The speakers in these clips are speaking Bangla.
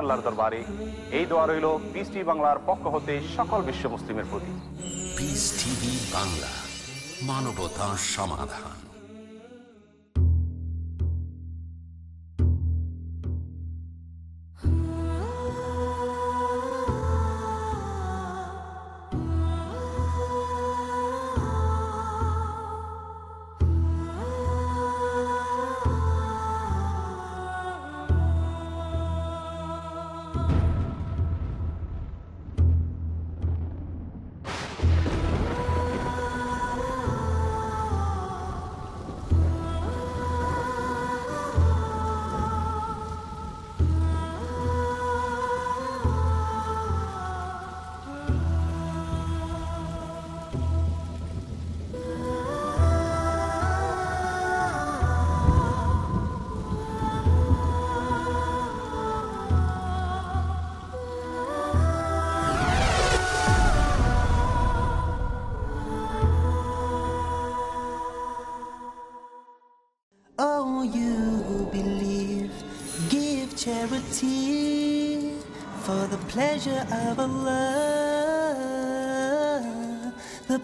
আল্লাহর দরবারে এই দোয়া রইল পিস টিভি বাংলার পক্ষ হতে সকল বিশ্ব মুসলিমের প্রতি। পিস টিভি বাংলা, মানবতা সমাধান।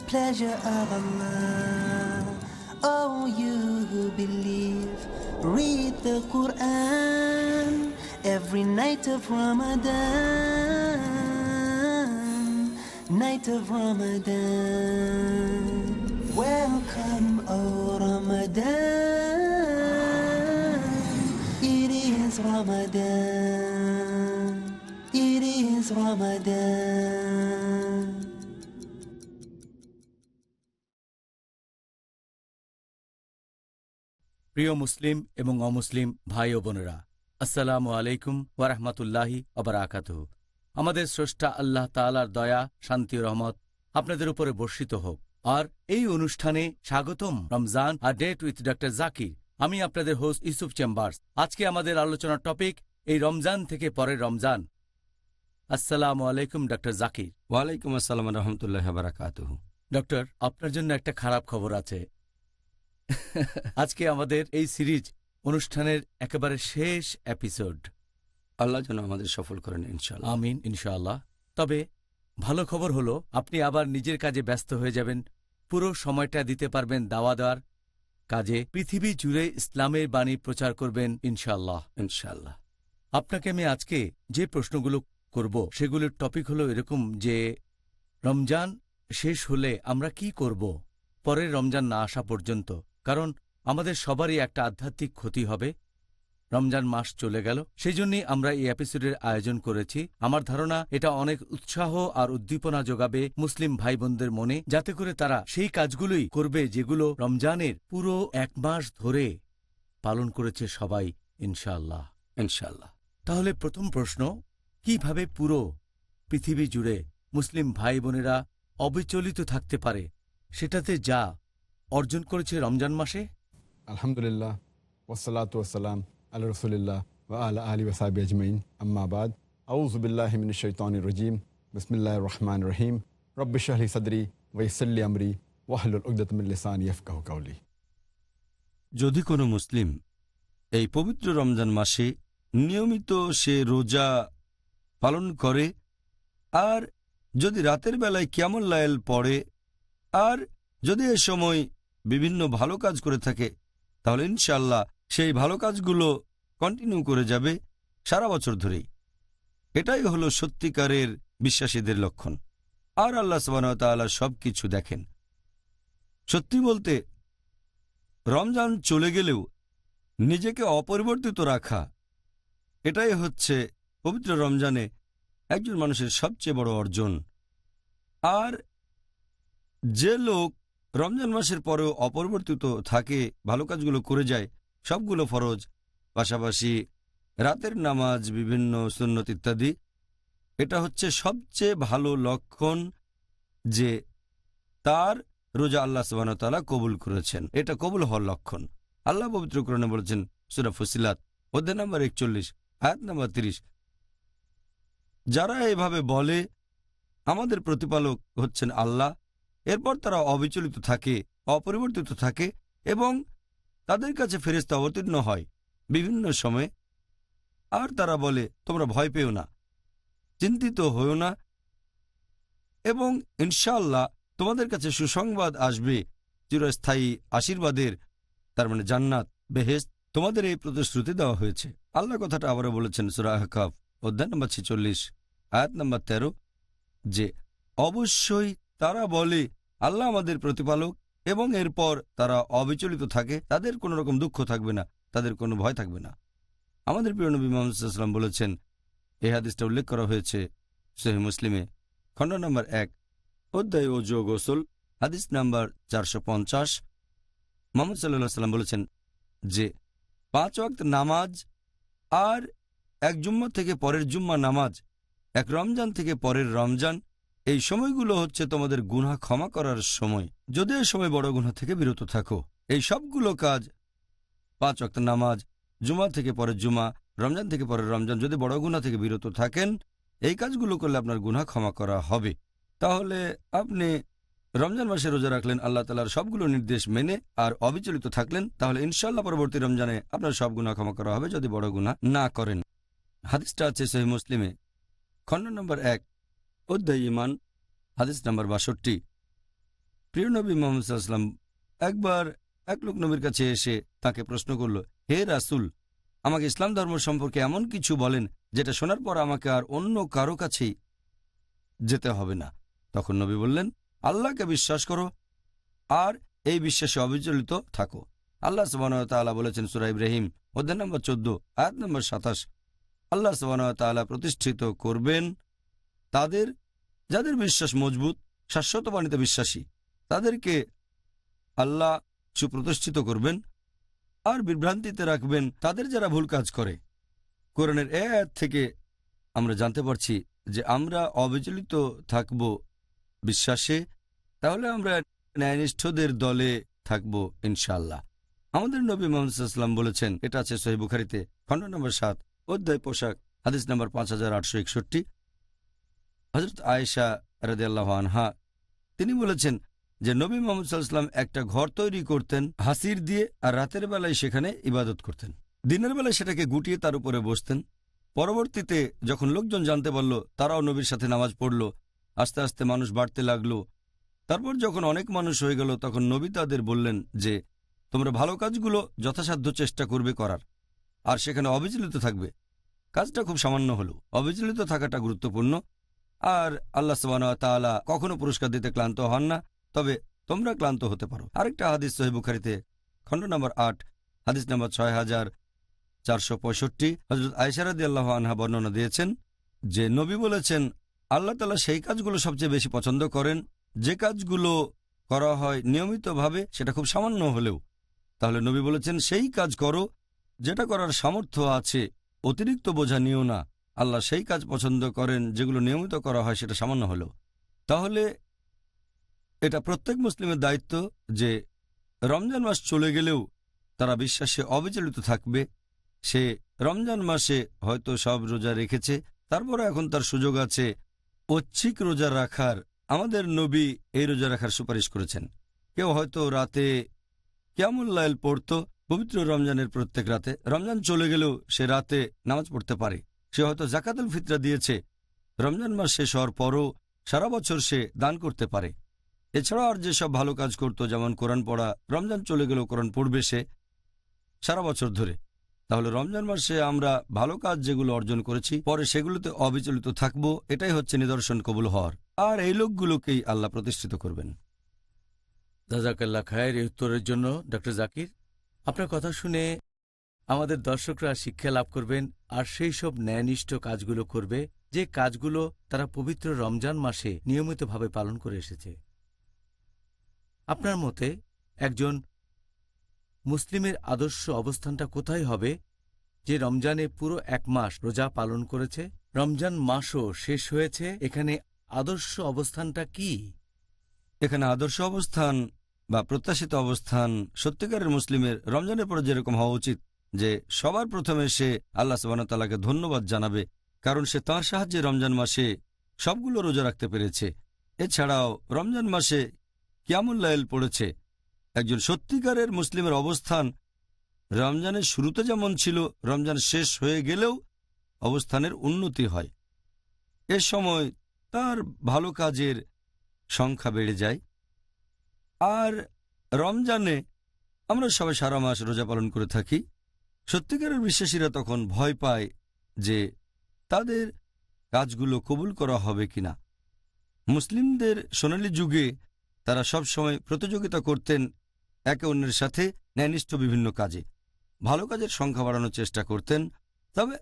Pleasure of Allah. Oh, you who believe, read the Quran every night of Ramadan, night of Ramadan. Welcome, O Ramadan. It is Ramadan. It is Ramadan. প্রিয় মুসলিম এবং অমুসলিম ভাই ও বোনেরা আসসালামু আলাইকুম ওয়ারহমতুল্লাহি অবরাকাত আমাদের স্রষ্টা আল্লাহ তালার দয়া শান্তি রহমত আপনাদের উপরে বর্ষিত হোক। আর এই অনুষ্ঠানে স্বাগতম রমজান আর ডেট উইথ ডক্টর জাকির। আমি আপনাদের হোস্ট ইউসুফ চেম্বার্স। আজকে আমাদের আলোচনার টপিক এই রমজান থেকে পরের রমজান। আসসালামু আলাইকুম ডক্টর জাকির। ওয়ালাইকুম আসসালাম রহমতুল্লাহ বারাকাত ডক্টর আপনার জন্য একটা খারাপ খবর আছে। আজকে আমাদের এই সিরিজ অনুষ্ঠানের একেবারে শেষ এপিসোড। আল্লাহ যেন আমাদের সফল করেন ইনশাল্লাহ আমিন ইনশাআল্লাহ। তবে ভালো খবর হলো আপনি আবার নিজের কাজে ব্যস্ত হয়ে যাবেন। পুরো সময়টা দিতে পারবেন দাওয়া দেওয়ার কাজে। পৃথিবী জুড়ে ইসলামের বাণী প্রচার করবেন ইনশাআল্লাহ। ইনশাল্লাহ আপনাকে আমি আজকে যে প্রশ্নগুলো করব সেগুলোর টপিক হলো এরকম যে রমজান শেষ হলে আমরা কি করব? পরের রমজান না আসা পর্যন্ত। কারণ আমাদের সবারই একটা আধ্যাত্মিক ক্ষতি হবে। রমজান মাস চলে গেল। সেই জন্যই আমরা এই এপিসোডের আয়োজন করেছি। আমার ধারণা এটা অনেক উৎসাহ আর উদ্দীপনা যোগাবে মুসলিম ভাই বোনদের মনে যাতে করে তারা সেই কাজগুলোই করবে যেগুলো রমজানের পুরো এক মাস ধরে পালন করেছে সবাই ইনশাআল্লাহ। ইনশাল্লাহ তাহলে প্রথম প্রশ্ন কীভাবে পুরো পৃথিবী জুড়ে মুসলিম ভাই বোনেরা অবিচলিত থাকতে পারে? সেটাতে যা অর্জন করেছে রমজান মাসে? আলহামদুলিল্লাহ ওসালাত ওসালাম আল্লাহ রসুলিল্লাহ ওয়া আলা আজমাইন আম্মাবাদ আউজুবিল্লাহমিন শৈতান রজিম বিসমিল্লাহ রহমান রহিম। রব্বিশাহলি সদরি ওয়াইসল্লি আমরি ওয়াহলুল উকদতমিল্লিসান ইয়ফকাহ কাউলি যদি কোনো মুসলিম এই পবিত্র রমজান মাসে নিয়মিত সে রোজা পালন করে আর যদি রাতের বেলায় কেমন লায়েল পড়ে আর যদি এ সময় বিভিন্ন ভালো কাজ করে থাকে, তাহলে ইনশাল্লাহ সেই ভালো কাজগুলো কন্টিনিউ করে যাবে সারা বছর ধরেই। এটাই হলো সত্যিকারের বিশ্বাসীদের লক্ষণ। আর আল্লাহ সবানতাল্লাহ সব কিছু দেখেন। সত্যি বলতে, রমজান চলে গেলেও নিজেকে অপরিবর্তিত রাখা, এটাই হচ্ছে পবিত্র রমজানে একজন মানুষের সবচেয়ে বড় অর্জন। আর যে লোক রমজান মাসের পরেও অপরিবর্তিত থাকে, ভালো কাজগুলো করে যায়, সবগুলো ফরজ। পাশাপাশি রাতের নামাজ, বিভিন্ন সুন্নত ইত্যাদি, এটা হচ্ছে সবচেয়ে ভালো লক্ষণ যে তার রোজা আল্লাহ সুবাহতালা কবুল করেছেন। এটা কবুল হওয়ার লক্ষণ। আল্লাহ পবিত্র কোরআনে বলেছেন, সুরা ফসিলাত, অধ্যায় নাম্বার একচল্লিশ, আয়াত নাম্বার তিরিশ, যারা এভাবে বলে, আমাদের প্রতিপালক হচ্ছেন আল্লাহ এরপর তারা অবিচলিত থাকে, অপরিবর্তিত থাকে এবং তাদের কাছে ফেরেস্তা অবতীর্ণ হয় বিভিন্ন সময়ে। আর তারা বলে, তোমরা ভয় পেও না, চিন্তিত হও না এবং ইনশাল্লাহ তোমাদের কাছে সুসংবাদ আসবে, চিরস্থায়ী আশীর্বাদের, তার মানে জান্নাত বেহেস তোমাদের এই প্রতিশ্রুতি দেওয়া হয়েছে। আল্লাহ কথাটা আবারও বলেছেন সুরাহ কাফ অধ্যায় নম্বর ছেচল্লিশ, আয়াত নম্বর তেরো, যে, অবশ্যই তারা বলে, আল্লাহ আমাদের প্রতিপালক এবং এরপর তারা অবিচলিত থাকে, তাদের কোনো রকম দুঃখ থাকবে না, তাদের কোনো ভয় থাকবে না। আমাদের প্রিয় নবী মোহাম্মদাল্লাম বলেছেন, এই হাদিসটা উল্লেখ করা হয়েছে সহি মুসলিমে, খণ্ড নম্বর এক, অধ্যায় ও যোগ গোসল হাদিস নাম্বার চারশো পঞ্চাশ। মোহাম্মদ সাল্লাহ সাল্লাম বলেছেন যে, পাঁচ ওয়াক্ত নামাজ আর এক জুম্মা থেকে পরের জুম্মা নামাজ, এক রমজান থেকে পরের রমজান এই সময়গুলো হচ্ছে তোমাদের গুনাহ ক্ষমা করার সময়। যদি এই সময় বড় গুনাহ থেকে বিরত থাকো, এই সবগুলো কাজ, পাঁচ ওয়াক্ত নামাজ জুমা থেকে পরে জুমা, রমজান থেকে পরে রমজান, যদি বড় গুনাহ থেকে বিরত থাকেন, এই কাজগুলো করলে আপনার গুনাহ ক্ষমা করা হবে। তাহলে আপনি রমজান মাসে রোজা রাখলেন, আল্লাহ তালার সবগুলো নির্দেশ মেনে আর অবিচলিত থাকলেন, তাহলে ইনশাল্লাহ পরবর্তী রমজানে আপনার সব গুণা ক্ষমা করা হবে যদি বড় গুণা না করেন। হাদিসটা আছে সহি মুসলিমে। খণ্ড নম্বর এক। অধ্যায় ইমান হাদিস নম্বর বাষট্টি। প্রিয় নবী মোহাম্মদ একবার এক লোক নবীর কাছে এসে তাকে প্রশ্ন করল, হে রাসুল, আমাকে ইসলাম ধর্ম সম্পর্কে এমন কিছু বলেন যেটা শোনার পর আমাকে আর অন্য কারও কাছেই যেতে হবে না। তখন নবী বললেন, আল্লাহকে বিশ্বাস করো আর এই বিশ্বাসে অবিচলিত থাকো। আল্লাহ সুবাহতাল্লাহ বলেছেন সুরা ইব্রাহিম, অধ্যায় নম্বর চোদ্দ, আয়াত নম্বর সাতাশ। আল্লাহ সুবাহতাল্লাহ প্রতিষ্ঠিত করবেন তাদের, যাদের বিশ্বাস মজবুত, শাশ্বত বাণীতে বিশ্বাসী, তাদেরকে আল্লাহ সুপ্রতিষ্ঠিত করবেন আর বিভ্রান্তিতে রাখবেন তাদের যারা ভুল কাজ করে। কোরআনের এ থেকে আমরা জানতে পারছি যে আমরা অবিচলিত থাকব বিশ্বাসে, তাহলে আমরা ন্যায়নিষ্ঠদের দলে থাকব ইনশাল্লাহ আমাদের নবী মোহাম্মদাল্লাম বলেছেন, এটা আছে সহি বুখারিতে, খণ্ড নম্বর সাত, অধ্যায় পোশাক, হাদিস নম্বর পাঁচ হাজার আটশো একষট্টি। হজরত আয়েশা রাদিয়াল্লাহ আনহা, তিনি বলেছেন যে নবী মোহাম্মদ সাল্লাম একটা ঘর তৈরি করতেন, হাসির দিয়ে, আর রাতের বেলায় সেখানে ইবাদত করতেন। দিনের বেলায় সেটাকে গুটিয়ে তার উপরে বসতেন। পরবর্তীতে যখন লোকজন জানতে পারল, তারাও নবীর সাথে নামাজ পড়ল, আস্তে আস্তে মানুষ বাড়তে লাগল। তারপর যখন অনেক মানুষ হয়ে গেল, তখন নবী তাদের বললেন যে, তোমরা ভালো কাজগুলো যথাসাধ্য চেষ্টা করবে করার, আর সেখানে অবিচলিত থাকবে। কাজটা খুব সামান্য হলো। অবিচলিত থাকাটা গুরুত্বপূর্ণ। আর আল্লাহ সবানা তাআলা কখনো পুরস্কার দিতে ক্লান্ত হন না, তবে তোমরা ক্লান্ত হতে পারো। আরেকটা হাদিস সহিবুখারিতে খণ্ড নম্বর আট, হাদিস নম্বর ছয় হাজার চারশো পঁয়ষট্টি হজরত আয়সারাদি আল্লাহ আনহা বর্ণনা দিয়েছেন যে, নবী বলেছেন, আল্লাহ তালা সেই কাজগুলো সবচেয়ে বেশি পছন্দ করেন, যে কাজগুলো করা হয় নিয়মিতভাবে সেটা খুব সামান্য হলেও। তাহলে নবী বলেছেন, সেই কাজ করো, যেটা করার সামর্থ্য আছে, অতিরিক্ত বোঝা নিও না। আল্লাহ সেই কাজ পছন্দ করেন যেগুলো নিয়মিত করা হয় সেটা সামান্য হলেও। তাহলে এটা প্রত্যেক মুসলিমের দায়িত্ব যে রমজান মাস চলে গেলেও তারা বিশ্বাসে অবিচলিত থাকবে। সে রমজান মাসে হয়তো সব রোজা রেখেছে, তারপরে এখন তার সুযোগ আছে ঐচ্ছিক রোজা রাখার। আমাদের নবী এই রোজা রাখার সুপারিশ করেছেন। কেউ হয়তো রাতে লাইল পড়ত, পবিত্র রমজানের প্রত্যেক রাতে। রমজান চলে গেলেও সে রাতে নামাজ পড়তে পারে। সে হয়তো জাকাতুল ফিতরা দিয়েছে। রমজান মাস শেষ হওয়ার পরও সারা বছর সে দান করতে পারে। এছাড়া আর যেসব ভালো কাজ করত, যেমন কোরআন পড়া, রমজান চলে গেলেও কোরআন পড়বে সে সারা বছর ধরে। তাহলে রমজান মাসে আমরা ভালো কাজ যেগুলো অর্জন করেছি, পরে সেগুলোতে অবিচলিত থাকব, এটাই হচ্ছে নিদর্শন কবুল হওয়ার। আর এই লোকগুলোকেই আল্লাহ প্রতিষ্ঠিত করবেন। দাজাকাল্লা খায়ের এই উত্তরের জন্য ডক্টর জাকির, আপনার কথা শুনে আমাদের দর্শকরা শিক্ষা লাভ করবেন আর সেই সব ন্যায়নিষ্ঠ কাজগুলো করবে যে কাজগুলো তারা পবিত্র রমজান মাসে নিয়মিতভাবে পালন করে এসেছে। আপনার মতে একজন মুসলিমের আদর্শ অবস্থানটা কোথায় হবে যে রমজানে পুরো এক মাস রোজা পালন করেছে? রমজান মাসও শেষ হয়েছে, এখানে আদর্শ অবস্থানটা কি? এখানে আদর্শ অবস্থান বা প্রত্যাশিত অবস্থান সত্যিকারের মুসলিমের রমজানের পর যেরকম হওয়া উচিত যে সবার প্রথমে সে আল্লাহ সুবাহতাল্লাহকে ধন্যবাদ জানাবে, কারণ সে তাঁর সাহায্যে রমজান মাসে সবগুলো রোজা রাখতে পেরেছে। এছাড়াও রমজান মাসে কিয়ামুল্লাইল পড়েছে? একজন সত্যিকারের মুসলিমের অবস্থান রমজানের শুরুতে যেমন ছিল, রমজান শেষ হয়ে গেলেও অবস্থানের উন্নতি হয়। এ সময় তার ভালো কাজের সংখ্যা বেড়ে যায়। আর রমজানে আমরা সবাই সারা মাস রোজা পালন করে থাকি। সত্যিকারের বিশ্বাসীরা তখন ভয় পায় যে তাদের কাজগুলো কবুল করা হবে কিনা। মুসলিমদের সোনালী যুগে তারা সব সময় প্রতিযোগিতা করতেন একে অন্যের সাথে ন্যায়নিষ্ঠ বিভিন্ন কাজে। ভালো কাজের সংখ্যা বাড়ানোর চেষ্টা করতেন, তবে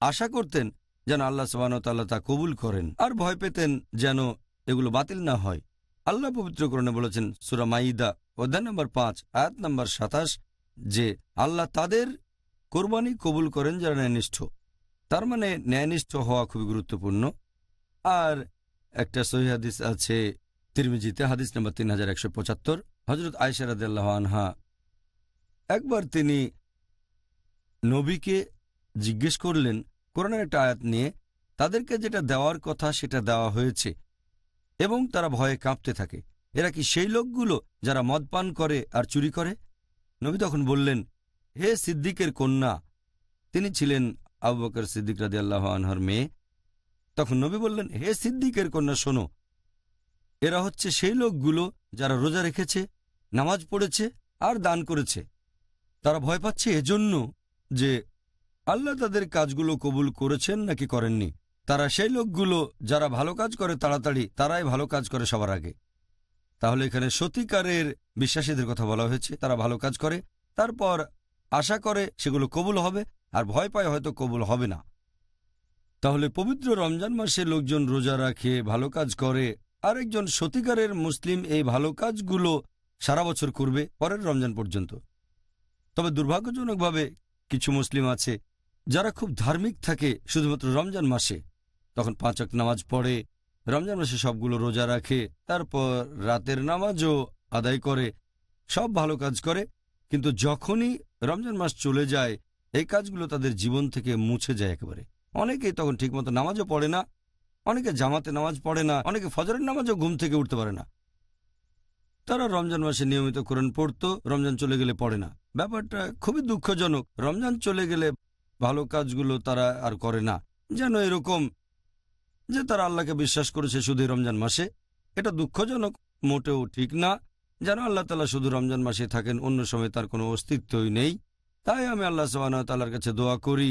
আশা করতেন যেন আল্লাহ সবানতাল্লাহ তা কবুল করেন আর ভয় পেতেন যেন এগুলো বাতিল না হয়। আল্লাহ পবিত্রকরণে বলেছেন, সুরা মাইদা অধ্যায় নম্বর পাঁচ, আয়াত নম্বর সাতাশ, যে আল্লাহ তাদের কোরবানি কবুল করেন যারা ন্যায়নিষ্ঠ। তার মানে ন্যায়নিষ্ঠ হওয়া খুবই গুরুত্বপূর্ণ। আর একটা সহি হাদিস আছে তিরমিজিতে, হাদিস নম্বর তিন হাজার একশো পঁচাত্তর। হজরত আয়সারাদ আনহা একবার তিনি নবীকে জিজ্ঞেস করলেন, কোরআনের একটা আয়াত নিয়ে তাদেরকে যেটা দেওয়ার কথা সেটা দেওয়া হয়েছে এবং তারা ভয়ে কাঁপতে থাকে। এরা কি সেই লোকগুলো যারা মদ পান করে আর চুরি করে? নবী তখন বললেন হে সিদ্দিকের কন্যা, তিনি ছিলেন আবু বকর সিদ্দিক রাদি আল্লাহ আনহর মেয়ে। তখন নবী বললেন, হে সিদ্দিকের কন্যা, শোনো, এরা হচ্ছে সেই লোকগুলো যারা রোজা রেখেছে, নামাজ পড়েছে আর দান করেছে। তারা ভয় পাচ্ছে এজন্য যে আল্লাহ তাদের কাজগুলো কবুল করেছেন নাকি করেননি। তারা সেই লোকগুলো যারা ভালো কাজ করে তাড়াতাড়ি, তারাই ভালো কাজ করে সবার আগে। তাহলে এখানে সত্যিকারের বিশ্বাসীদের কথা বলা হয়েছে, তারা ভালো কাজ করে। তারপর আশা করে সেগুলো কবুল হবে, আর ভয় পায় হয়তো কবুল হবে না। তাহলে পবিত্র রমজান মাসে লোকজন রোজা রাখে, ভালো কাজ করে, আরেকজন সতিকারের মুসলিম এই ভালো কাজগুলো সারা বছর করবে পরের রমজান পর্যন্ত। তবে দুর্ভাগ্যজনকভাবে কিছু মুসলিম আছে যারা খুব ধার্মিক থাকে শুধুমাত্র রমজান মাসে। তখন পাঁচক নামাজ পড়ে, রমজান মাসে সবগুলো রোজা রাখে, তারপর রাতের নামাজও আদায় করে, সব ভালো কাজ করে কিন্তু যখনই রমজান মাস চলে যায়, এই কাজগুলো তাদের জীবন থেকে মুছে যায় একেবারে। অনেকেই তখন ঠিকমতো নামাজও পড়ে না, অনেকে জামাতে নামাজ পড়ে না, অনেকে ফজরের নামাজও ঘুম থেকে উঠতে পারে না। তারা রমজান মাসে নিয়মিত কোরআন পড়ত, রমজান চলে গেলে পড়ে না। ব্যাপারটা খুবই দুঃখজনক। রমজান চলে গেলে ভালো কাজগুলো তারা আর করে না। যেন এরকম যে তারা আল্লাহকে বিশ্বাস করেছে শুধু রমজান মাসে, এটা দুঃখজনক, মোটেও ঠিক না। যেন আল্লাহ তালা শুধু রমজান মাসে থাকেন, অন্য সময় তার কোনো অস্তিত্বই নেই। তাই আমি আল্লাহ তাল্লার কাছে দোয়া করি,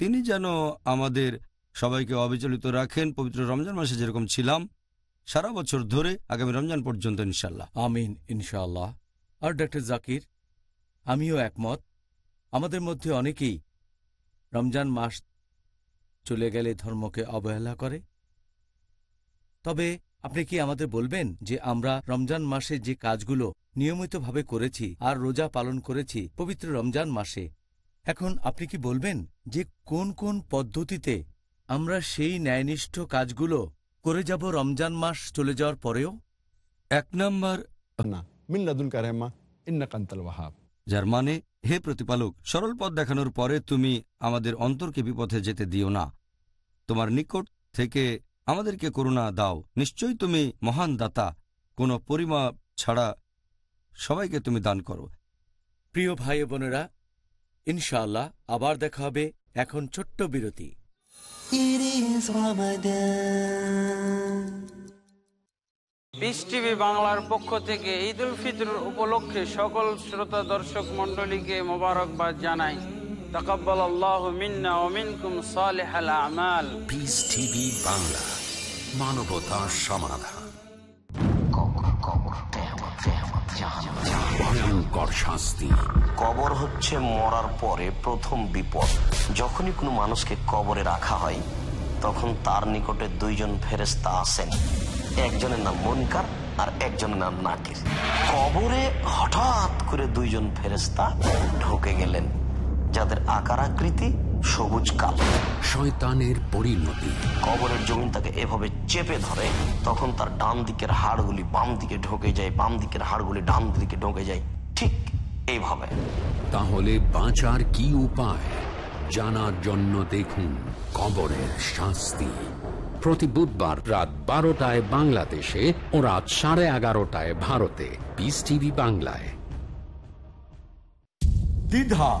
তিনি যেন আমাদের সবাইকে অবিচলিত রাখেন, পবিত্র রমজান মাসে যেরকম ছিলাম, সারা বছর ধরে আগামী রমজান পর্যন্ত ইনশাল্লাহ আমিন ইনশাল্লাহ আর ডক্টর জাকির, আমিও একমত। আমাদের মধ্যে অনেকেই রমজান মাস চলে গেলে ধর্মকে অবহেলা করে। তবে আপনি কি আমাদের বলবেন যে আমরা রমজান মাসে যে কাজগুলো নিয়মিতভাবে করেছি আর রোজা পালন করেছি পবিত্র রমজান মাসে? এখন আপনি কি বলবেন যে কোন কোন পদ্ধতিতে আমরা সেই ন্যায়নিষ্ঠ কাজগুলো করে যাব রমজান মাস চলে যাওয়ার পরেও? এক নম্বর না। মিল্লাদুল কারেমা ইন্না কান্তাল ওয়াহাব। যার মানে হে প্রতিপালক সরল পথ দেখানোর পরে তুমি আমাদের অন্তরকে বিপথে যেতে দিও না। তোমার নিকট থেকে আমাদেরকে করুণা দাও। নিশ্চয়ই তুমি মহান দাতা। কোনো পরিমাপ ছাড়া সবাইকে তুমি দান করো। প্রিয় ভাই বোনেরা ইনশাআল্লাহ আবার দেখা হবে এখন ছোট্ট বিরতি. পিস টিভি বাংলার পক্ষ থেকে ঈদ উল ফিতর উপলক্ষে সকল শ্রোতা দর্শক মন্ডলীকে মোবারকবাদ জানাই। তকব্বাল আল্লাহ মিন্না ও মিনকুম সালেহ আমাল। Peace TV Bangla. মানবতা সমাধান। ভয়ঙ্কর শাস্তি। কবর হচ্ছে মরার পরে প্রথম বিপদ। যখনই কোনো মানুষকে কবরে রাখা হয় তখন তার নিকটে দুইজন ফেরেস্তা আসেন। একজনের নাম মনকার আর একজনের নাম নাকির। কবরে হঠাৎ করে দুইজন ফেরেস্তা ঢুকে গেলেন। যাদের আকার আকৃতি সবুজ কালো। শয়তানের পরিণতি। কবরের জমিন তাকে এভাবে চেপে ধরে তখন তার ডান দিকের হাড়গুলি বাম দিকে ঢোকে যায় বাম দিকের হাড়গুলি ডান দিকে ঢোকে যায়। ঠিক এইভাবে। তাহলে বাঁচার কি উপায়? জানার জন্য দেখুন কবরের শাস্তি। প্রতি বুধবার রাত বারোটায় বাংলাদেশে ও রাত সাড়ে এগারোটায় ভারতে। পিস টিভি বাংলায়। দ্বিধা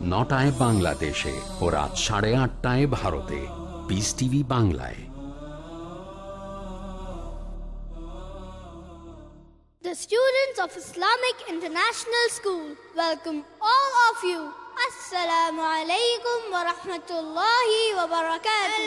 নটায় বাংলাদেশে ও রাত সাড়ে আটটায় ভারতে পিস টিভি বাংলায় The students of Islamic International School welcome all of you. Assalamu alaikum wa rahmatullahi wa barakatuh.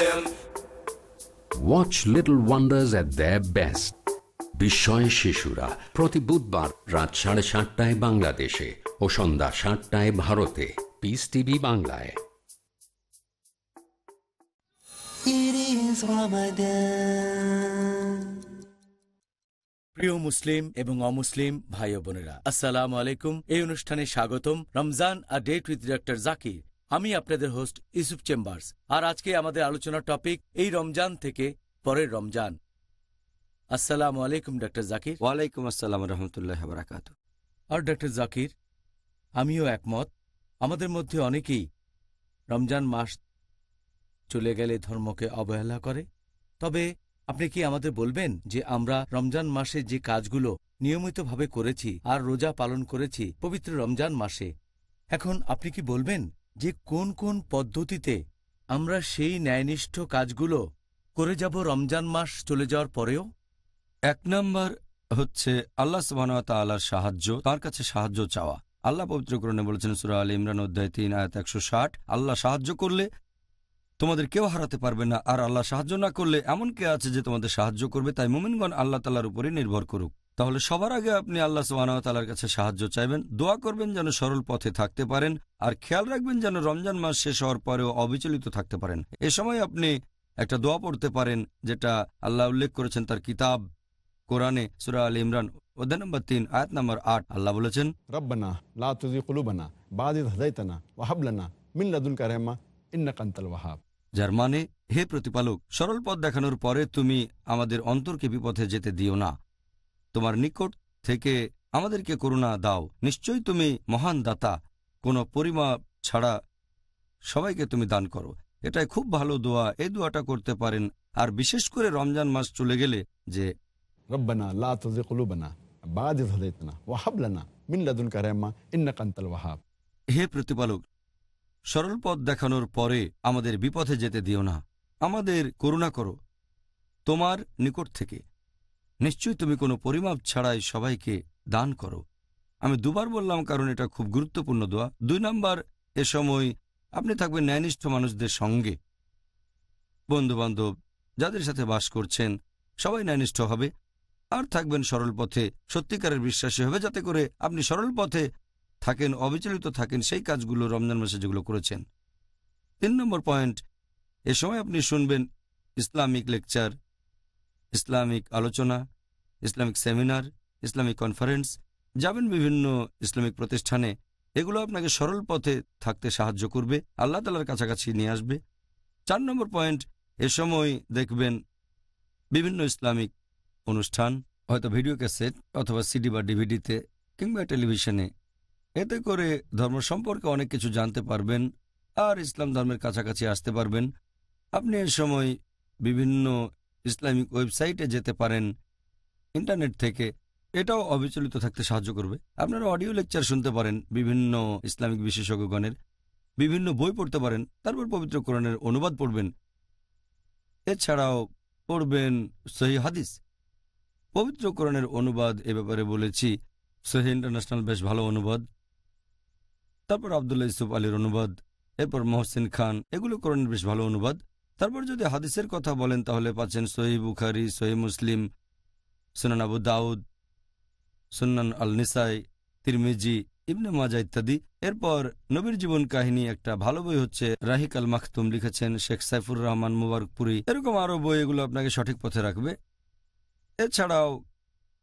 watch little wonders at the best বিস্ময় শিশুরা প্রতি বুধবার রাত সাড়ে সাতটায় বাংলাদেশে ও সন্ধ্যা সাতটায় ভারতে। পিস টিভি বাংলায়। It is প্রিয় মুসলিম এবং অমুসলিম ভাই বোনেরা আসসালাম আলাইকুম। এই অনুষ্ঠানে স্বাগতম Ramzan a date with doctor Zakir. আমি আপনাদের হোস্ট ইউসুফ চেম্বার্স আর আজকে আমাদের আলোচনার টপিক এই রমজান থেকে পরের রমজান। আসসালাম আলাইকুম ডক্টর জাকির। ওয়ালাইকুম আসসালাম রহমতুল্লাহ বারাকাত আর ডক্টর জাকির আমিও একমত। আমাদের মধ্যে অনেকেই রমজান মাস চলে গেলে ধর্মকে অবহেলা করে। তবে আপনি কি আমাদের বলবেন যে আমরা রমজান মাসে যে কাজগুলো নিয়মিতভাবে করেছি আর রোজা পালন করেছি পবিত্র রমজান মাসে এখন আপনি কি বলবেন যে কোন কোন পদ্ধতিতে আমরা সেই ন্যায়নিষ্ঠ কাজগুলো করে যাব রমজান মাস চলে যাওয়ার পরেও? এক নম্বর হচ্ছে আল্লাহ সুবাহর সাহায্য, তার কাছে সাহায্য চাওয়া। আল্লাহ পবিত্র গ্রহণে বলেছেন, সুরা আল ইমরান অধ্যায় তিন, আয়াত একশো ষাট, আল্লাহ সাহায্য করলে তোমাদের কেউ হারাতে পারবে না, আর আল্লাহ সাহায্য না করলে এমন কে আছে যে তোমাদের সাহায্য করবে? তাই মোমিনগণ আল্লাহ তালার উপরই নির্ভর করুক। তাহলে সবার আগে আপনি আল্লাহ সুবাহতালার কাছে সাহায্য চাইবেন দোয়া করবেন যেন সরল পথে থাকতে পারেন আর খেয়াল রাখবেন যেন রমজান মাস শেষ হওয়ার পরেও অবিচলিত থাকতে পারেন। এ সময় আপনি একটা দোয়া পড়তে পারেন যেটা আল্লাহ উল্লেখ করেছেন তার কিতাব কোরআনে সুরা আল ইমরান অধ্যায় নম্বর তিন আয়াত নম্বর আট আল্লাহ বলেছেন রব্বানা লাতুজি কুলুবানা বাদিদ হদাইতানা ওয়াহাবলানা মিল্লাদুলকা রহমা ইন্নাকান্তাল ওয়াহাব। যার মানে হে প্রতিপালক সরল পথ দেখানোর পরে তুমি আমাদের অন্তরকে বিপথে যেতে দিও না। তোমার নিকট থেকে আমাদেরকে করুণা দাও। নিশ্চয়ই তুমি মহান দাতা। কোনো পরিমাপ ছাড়া সবাইকে তুমি দান করো। এটাই খুব ভালো দোয়া। এ দোয়াটা করতে পারেন। আর বিশেষ করে রমজান মাস চলে গেলে যে রব্বানা ওয়াহাব। হে প্রতিপালক সরল পথ দেখানোর পরে আমাদের বিপথে যেতে দিও না। আমাদের করুণা করো তোমার নিকট থেকে। নিশ্চয়ই তুমি কোনো পরিমাপ ছাড়াই সবাইকে দান করো। আমি দুবার বললাম, কারণ এটা খুব গুরুত্বপূর্ণ দোয়া। দুই নাম্বার, এ সময় আপনি থাকবেন ন্যায়নিষ্ঠ মানুষদের সঙ্গে। বন্ধুবান্ধব যাদের সাথে বাস করছেন, সবাই ন্যায়নিষ্ঠ হবে। আর থাকবেন সরল পথে, সত্যিকারের বিশ্বাসী হবে, যাতে করে আপনি সরল পথে থাকেন, অবিচলিত থাকেন, সেই কাজগুলো রমজান মাসে যেগুলো করেছেন। তিন নম্বর পয়েন্ট, এ সময় আপনি শুনবেন ইসলামিক লেকচার ইসলামিক আলোচনা, ইসলামিক সেমিনার, ইসলামিক কনফারেন্স, যাবেন বিভিন্ন ইসলামিক প্রতিষ্ঠানে। এগুলো আপনাকে সরল পথে থাকতে সাহায্য করবে, আল্লাহ তালার কাছাকাছি নিয়ে আসবে। চার নম্বর পয়েন্ট, এ সময় দেখবেন বিভিন্ন ইসলামিক অনুষ্ঠান, হয়তো ভিডিও ক্যাসেট অথবা সিডি বা ডিভিডিতে কিংবা টেলিভিশনে। এতে করে ধর্ম সম্পর্কে অনেক কিছু জানতে পারবেন আর ইসলাম ধর্মের কাছাকাছি আসতে পারবেন। আপনি এ সময় বিভিন্ন ইসলামিক ওয়েবসাইটে যেতে পারেন। ইন্টারনেট থেকে এটাও অবিচলিত থাকতে সাহায্য করবে। আপনারা অডিও লেকচার শুনতে পারেন বিভিন্ন ইসলামিক বিশেষজ্ঞগণের। বিভিন্ন বই পড়তে পারেন, তারপর পবিত্র কোরআনের অনুবাদ পড়বেন। এছাড়াও পড়বেন সহি হাদিস। পবিত্র কোরআনের অনুবাদ এ ব্যাপারে বলেছি, সহি ইন্টারন্যাশনাল বেশ ভালো অনুবাদ। তারপর আবদুল্লাহ ইসুফ আলীর অনুবাদ, এরপর মহসিন খান, এগুলো কোরআনের বেশ ভালো অনুবাদ। তারপর যদি হাদিসের কথা বলেন, তাহলে পাচ্ছেন সহি বুখারি, সহি মুসলিম, সুনান আবু দাউদ, সুনান আল নিসাই তিরমিজি, ইবনে মাজা ইত্যাদি। এরপর নবীর জীবন কাহিনী একটা ভালো বই হচ্ছে রাহিক আল মাখতুম লিখেছেন শেখ সাইফুর রহমান মুবারকপুরি। এরকম আরও বই এগুলো আপনাকে সঠিক পথে রাখবে। এছাড়াও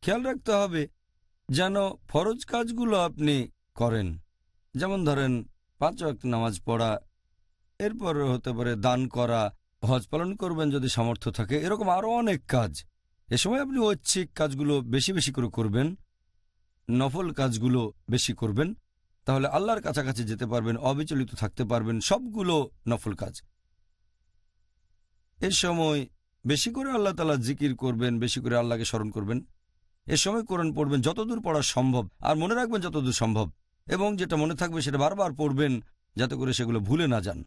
খেয়াল রাখতে হবে যেন ফরজ কাজগুলো আপনি করেন। যেমন ধরেন পাঁচ ওয়াক্ত নামাজ পড়া, এরপর হতে পারে দান করা হজ পালন করবেন যদি সামর্থ্য থাকে। এরকম আরও অনেক কাজ। এ সময় আপনি ঐচ্ছিক কাজগুলো বেশি বেশি করে করবেন, নফল কাজগুলো বেশি করবেন, তাহলে আল্লাহর কাছাকাছি যেতে পারবেন, অবিচলিত থাকতে পারবেন, সবগুলো নফল কাজ। এ সময় বেশি করে আল্লাহ তালা জিকির করবেন, বেশি করে আল্লাহকে স্মরণ করবেন। এ সময় কোরআন পড়বেন, যতদূর পড়া সম্ভব। আর মনে রাখবেন যতদূর সম্ভব। এবং যেটা মনে থাকবে সেটা বারবার পড়বেন, যাতে করে সেগুলো ভুলে না যান।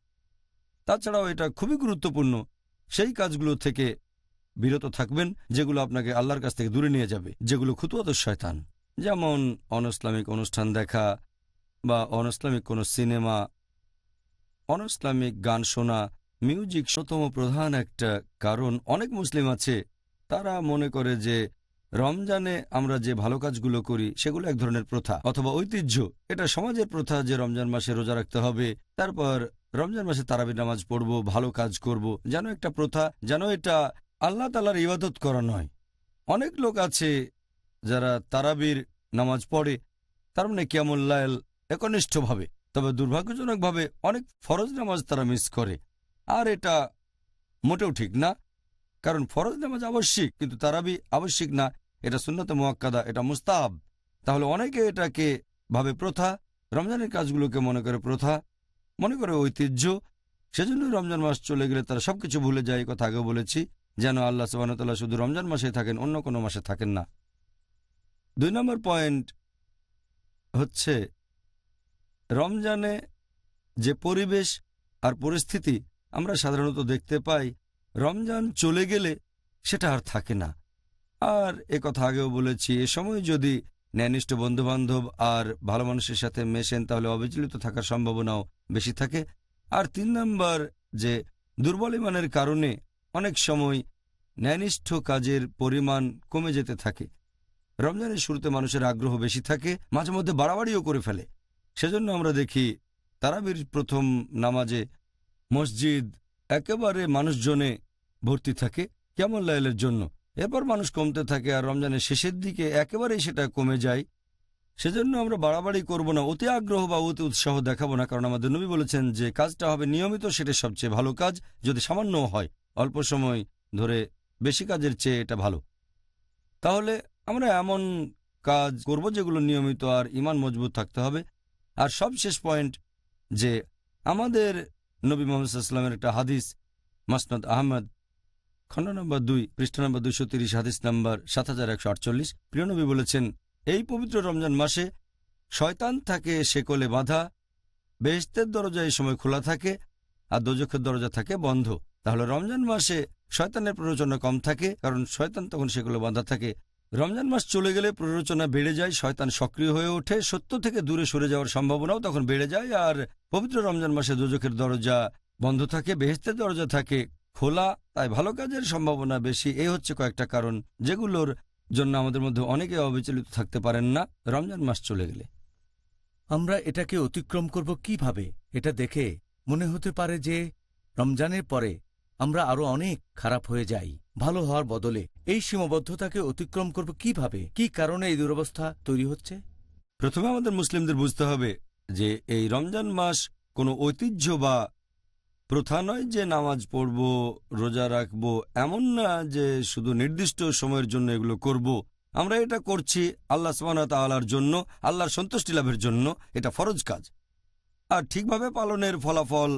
তাছাড়াও এটা খুবই গুরুত্বপূর্ণ। সেই কাজগুলো থেকে বিরত থাকবেন, যেগুলো আপনাকে আল্লাহর কাছ থেকে দূরে নিয়ে যাবে, যেগুলো খুতুয়াত শয়তান। যেমন অনইসলামিক অনুষ্ঠান দেখা বা অনইসলামিক কোনো সিনেমা, অনইসলামিক গান শোনা, মিউজিক অন্যতম প্রধান একটা কারণ। অনেক মুসলিম আছে, তারা মনে করে যে রমজানে আমরা যে ভালো কাজগুলো করি, সেগুলো এক ধরনের প্রথা অথবা ঐতিহ্য। এটা সমাজের প্রথা যে রমজান মাসে রোজা রাখতে হবে, তারপর রমজান মাসে তারাবির নামাজ পড়ব, ভালো কাজ করব, যেন একটা প্রথা, যেন এটা আল্লাহ তালার ইবাদত করা নয়। অনেক লোক আছে যারা তারাবির নামাজ পড়ে, তার মানে কিয়ামুল্লাল একনিষ্ঠভাবে, তবে দুর্ভাগ্যজনকভাবে অনেক ফরজ নামাজ তারা মিস করে। আর এটা মোটেও ঠিক না, কারণ ফরজ নামাজ আবশ্যিক, কিন্তু তারাবি আবশ্যিক না, এটা সুন্নতে মোয়াক্কাদা, এটা মুস্তাব তাহলে অনেকে এটাকে ভাবে প্রথা, রমজানের কাজগুলোকে মনে করে প্রথা মনে করে ঐতিহ্য, সেজন্য রমজান মাস চলে গেলে তারা সবকিছু ভুলে যায় কথা আগে বলেছি। যেন আল্লাহ সুবাহতাল্লাহ শুধু রমজান মাসে থাকেন, অন্য কোনো মাসে থাকেন না। দুই নম্বর পয়েন্ট হচ্ছে, রমজানে যে পরিবেশ আর পরিস্থিতি আমরা সাধারণত দেখতে পাই, রমজান চলে গেলে সেটা আর থাকে না। আর এ কথা আগেও বলেছি, এ সময় যদি ন্যায়নিষ্ঠ বন্ধুবান্ধব আর ভালো মানুষের সাথে মেশেন তাহলে অবিচলিত থাকার সম্ভাবনাও বেশি থাকে। আর তিন নম্বর যে দুর্বল ইমানের কারণে অনেক সময় ন্যায়নিষ্ঠ কাজের পরিমাণ কমে যেতে থাকে। রমজানের শুরুতে মানুষের আগ্রহ বেশি থাকে, মাঝে মধ্যে বাড়াবাড়িও করে ফেলে। সেজন্য আমরা দেখি তারাবির প্রথম নামাজে মসজিদ একেবারে মানুষজনে ভর্তি থাকে। কেমন লাইলের জন্য? এরপর মানুষ কমতে থাকে আর রমজানের শেষের দিকে একেবারেই সেটা কমে যায়। সেজন্য আমরা বাড়াবাড়ি করব না, অতি আগ্রহ বা অতি উৎসাহ দেখাবো না, কারণ আমাদের নবী বলেছেন যে কাজটা হবে নিয়মিত, সেটা সবচেয়ে ভালো কাজ, যদি সামান্য হয়। অল্প সময় ধরে বেশি কাজের চেয়ে এটা ভালো। তাহলে আমরা এমন কাজ করব যেগুলো নিয়মিত আর ইমান মজবুত থাকতে হবে। আর সবশেষ পয়েন্ট যে আমাদের নবী মোহাম্মদ ইসলামের একটা হাদিস, মাসনদ আহমদ খণ্ড নম্বর দুই, পৃষ্ঠা নম্বর দুইশো তিরিশ, হাদিস নম্বর সাত হাজার একশো আটচল্লিশ। প্রিয়নবী বলেছেন, এই পবিত্র রমজান মাসে শয়তান থাকে শেকলে বাঁধা বেহেস্তের দরজা এই সময় খোলা থাকে আর দোজখের দরজা থাকে বন্ধ। তাহলে রমজান মাসে শয়তানের প্ররোচনা কম থাকে, কারণ শয়তান তখন সেগুলো বাঁধা থাকে। রমজান মাস চলে গেলে প্ররোচনা বেড়ে যায়, শয়তান সক্রিয় হয়ে ওঠে, সত্য থেকে দূরে সরে যাওয়ার সম্ভাবনাও তখন বেড়ে যায়। আর পবিত্র রমজান মাসে দোজখের দরজা বন্ধ থাকে বেহেস্তের দরজা থাকে খোলা তাই ভালো কাজের সম্ভাবনা বেশি। এই হচ্ছে কয়েকটা কারণ যেগুলোর জন্য আমাদের মধ্যে অনেকে অবিচলিত থাকতে পারেন না রমজান মাস চলে গেলে। আমরা এটাকে অতিক্রম করব কীভাবে? এটা দেখে মনে হতে পারে যে রমজানের পরে আমরা আরও অনেক খারাপ হয়ে যাই ভালো হওয়ার বদলে। এই সীমাবদ্ধতাকে অতিক্রম করব কীভাবে? কি কারণে এই দুরবস্থা তৈরি হচ্ছে? প্রথমে আমাদের মুসলিমদের বুঝতে হবে যে এই রমজান মাস কোনো ঐতিহ্য বা প্রথা নয় যে নামাজ পড়ব, রোজা রাখব, এমন না যে শুধু নির্দিষ্ট সময়ের জন্য এগুলো করব। আমরা এটা করছি আল্লাহ তালার জন্য, আল্লাহর সন্তুষ্টি লাভের জন্য, এটা ফরজ কাজ। আর ঠিকভাবে পালনের ফলাফল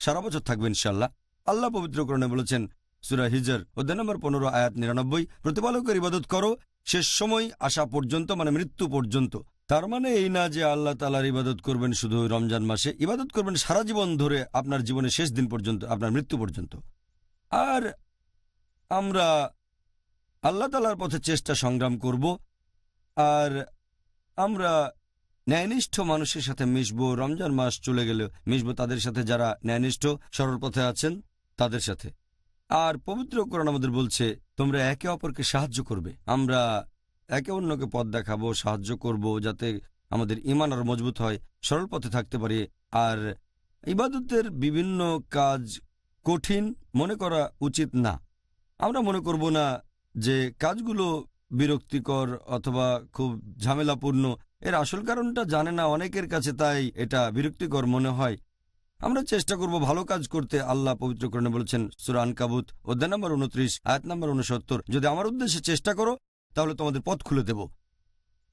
সারা বছর থাকবে ইনশাল্লাহ আল্লাহ পবিত্রকরণে বলেছেন, সুরা হিজর, অধ্যায় নম্বর পনেরো, আয়াত নিরানব্বই, প্রতিপালকের ইবাদত করো, শেষ সময়, আসা পর্যন্ত মানে মৃত্যু পর্যন্ত। তার মানে এই না যে আল্লাহ তালার ইবাদত করবেন শুধু রমজান মাসে, ইবাদত করবেন সারা জীবন ধরে আপনার জীবনের শেষ দিন পর্যন্ত, আপনার মৃত্যু পর্যন্ত। আর আমরা আল্লাহ তালার পথে চেষ্টা সংগ্রাম করব, আর আমরা ন্যায়নিষ্ঠ মানুষের সাথে মিশব, রমজান মাস চলে গেলে মিশব তাদের সাথে যারা ন্যায়নিষ্ঠ, সরল পথে আছেন তাদের সাথে। আর পবিত্র কোরআন আমাদের বলছে, তোমরা একে অপরকে সাহায্য করবে। আমরা একে অন্যকে পথ দেখাবো, সাহায্য করব যাতে আমাদের ইমান আর মজবুত হয়, সরল পথে থাকতে পারি। আর ইবাদতের বিভিন্ন কাজ কঠিন মনে করা উচিত না। আমরা মনে করব না যে কাজগুলো বিরক্তিকর অথবা খুব ঝামেলাপূর্ণ। এর আসল কারণটা জানে না অনেকের কাছে, তাই এটা বিরক্তিকর মনে হয়। আমরা চেষ্টা করব ভালো কাজ করতে, আল্লাহ পবিত্রকরণে বলেছেন সুরান কাবুত অধ্যায় নম্বর উনত্রিশ, আয়াত নম্বর উনসত্তর। যদি আমার উদ্দেশ্যে চেষ্টা করো তাহলে তোমাদের পথ খুলে দেব।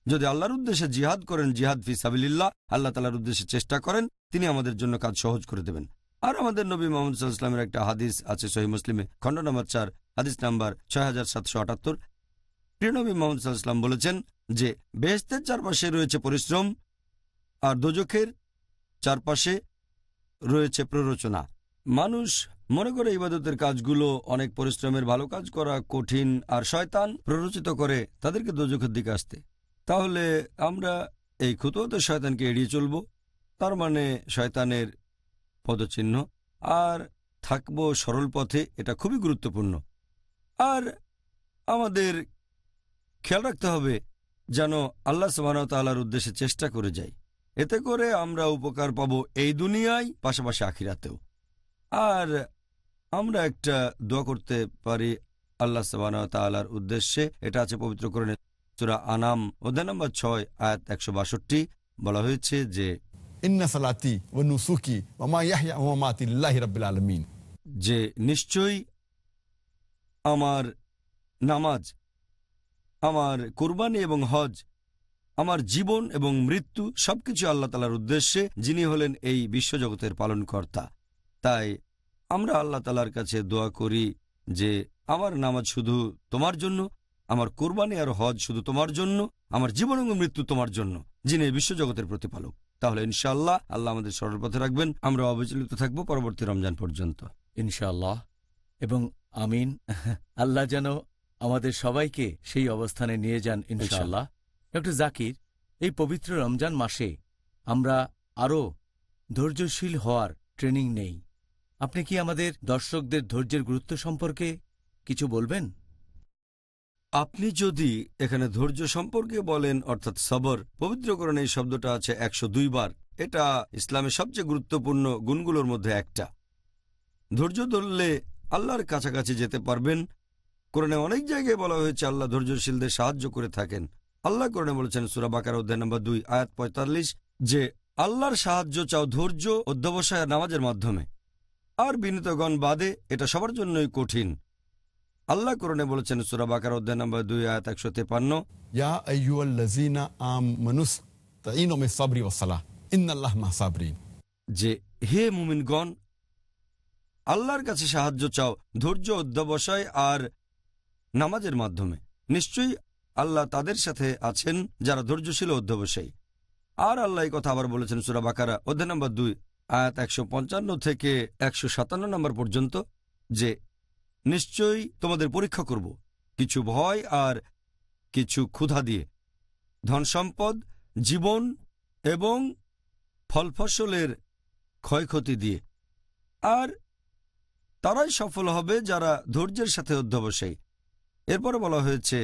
যদি আল্লাহর উদ্দেশ্যে জিহাদ করেন, জিহাদ ফি সাবিল্লাহ আল্লাহ তালার উদ্দেশ্যে চেষ্টা করেন, তিনি আমাদের জন্য কাজ সহজ করে দেবেন। আর আমাদের নবী মোহাম্মদ সাল্লাহামের একটা হাদিস আছে সহি মুসলিমে, খণ্ড নম্বর চার, হাদিস নাম্বার ছয় হাজার সাতশো আটাত্তর। প্রিয়নবী মোহাম্মদ সাল্লাহাম বলেছেন যে বেহেস্তের চারপাশে রয়েছে পরিশ্রম, আর দোজখের চারপাশে রয়েছে প্ররোচনা। মানুষ মনে করে ইবাদতের কাজগুলো, অনেক পরিশ্রমের ভালো কাজ করা কঠিন আর শয়তান প্ররোচিত করে তাদেরকে দোজখের দিকে আসতে। তাহলে আমরা এই খুতুয়াতে শয়তানকে এড়িয়ে চলব, তার মানে শয়তানের পদচিহ্ন, আর থাকব সরল পথে, এটা খুবই গুরুত্বপূর্ণ। আর আমাদের খেয়াল রাখতে হবে যেন আল্লাহ সুবাহতাল্লাহর উদ্দেশ্যে চেষ্টা করে যাই। এতে করে আমরা উপকার পাব এই দুনিয়ায়, পাশাপাশি আখিরাতেও। আর আমরা একটা দোয়া করতে পারি আল্লাহ সুবাহতাল্লাহর উদ্দেশ্যে। এটা আছে পবিত্র করে চূড়া আনাম অধ্যায় নম্বর ছয় আয়াত একশো বাষট্টি। বলা হয়েছে যে ইন্না সালাতি ও নুসুকি লিল্লাহি যে নিশ্চয়ই আমার নামাজ আমার কোরবানি এবং হজ আমার জীবন এবং মৃত্যু সবকিছু আল্লাহ তালার উদ্দেশ্যে যিনি হলেন এই বিশ্বজগতের পালনকর্তা। তাই আমরা আল্লাহ তালার কাছে দোয়া করি যে আমার নামাজ শুধু তোমার জন্য আমার কোরবানি আর হজ শুধু তোমার জন্য আমার জীবন এবং মৃত্যু তোমার জন্য যিনি বিশ্বজগতের প্রতিপালক। তাহলে ইনশাআল্লাহ আল্লাহ আমাদের সরল পথে রাখবেন আমরা অবিচলিত থাকব পরবর্তী রমজান পর্যন্ত। ইনশাআল্লাহ এবং আমিন। আল্লাহ যেন আমাদের সবাইকে সেই অবস্থানে নিয়ে যান ইনশাআল্লাহ। ডক্টর জাকির এই পবিত্র রমজান মাসে আমরা আরও ধৈর্যশীল হওয়ার ট্রেনিং নেই। আপনি কি আমাদের দর্শকদের ধৈর্যের গুরুত্ব সম্পর্কে কিছু বলবেন? আপনি যদি এখানে ধৈর্য সম্পর্কে বলেন, অর্থাৎ সবর, পবিত্রকরণ এই শব্দটা আছে একশো দুই বার। এটা ইসলামের সবচেয়ে গুরুত্বপূর্ণ গুণগুলোর মধ্যে একটা। ধৈর্য ধরলে আল্লাহর কাছাকাছি যেতে পারবেন। কোরআনে অনেক জায়গায় বলা হয়েছে, আল্লাহ ধৈর্যশীলদের সাহায্য করে থাকেন। আল্লাহ কোরআনে বলেছেন সুরাবাকার অধ্যায় নম্বর দুই, আয়াত পঁয়তাল্লিশ, যে আল্লাহর সাহায্য চাও ধৈর্য অধ্যবসায় নামাজের মাধ্যমে। আর বিনীতগণ বাদে এটা সবার জন্যই কঠিন। আল্লাহ করণে বলেছেন সুরা বাকার অধ্যায় নম্বর দুই আয়াত একশো তেপান্ন যে হে মুমিনগণ আল্লাহর কাছে সাহায্য চাও ধৈর্য অধ্যবসায় আর নামাজের মাধ্যমে। নিশ্চয়ই আল্লাহ তাদের সাথে আছেন যারা ধৈর্যশীল অধ্যবসায়ী। আর আল্লাহ কথা আবার বলেছেন সুরা বাকারা অধ্যায় নম্বর দুই আয়াত একশো পঞ্চান্ন থেকে একশো সাতান্ন নম্বর পর্যন্ত যে নিশ্চয়ই তোমাদের পরীক্ষা করব। কিছু ভয় আর কিছু ক্ষুধা দিয়ে। ধন সম্পদ, জীবন এবং ফলফসলের ক্ষয়ক্ষতি দিয়ে। আর তারাই সফল হবে যারা ধৈর্যের সাথে অধ্যবসায়ী। এরপরে বলা হয়েছে,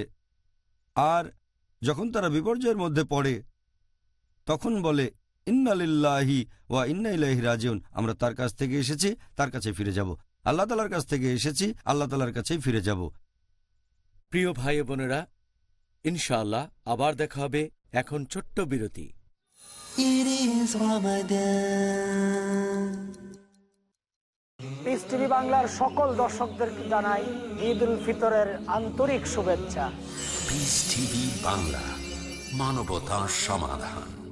আর যখন তারা বিপর্যয়ের মধ্যে পড়ে, তখন বলে ইন্নালিল্লাহি ওয়া ইন্না ইলাহি রাজিউন। আমরা তার কাছ থেকে এসেছি তার কাছে ফিরে যাব। আল্লাহ তালার কাছ থেকে এসেছি আল্লাহ তালার কাছেই ফিরে যাব। প্রিয় ভাই ও বোনেরা ইনশাআল্লাহ আবার দেখা হবে এখন ছোট্ট বিরতি। বাংলার সকল দর্শকদের জানাই ঈদ উল ফিতরের আন্তরিক শুভেচ্ছা। পিস টিভি বাংলা মানবতা সমাধান।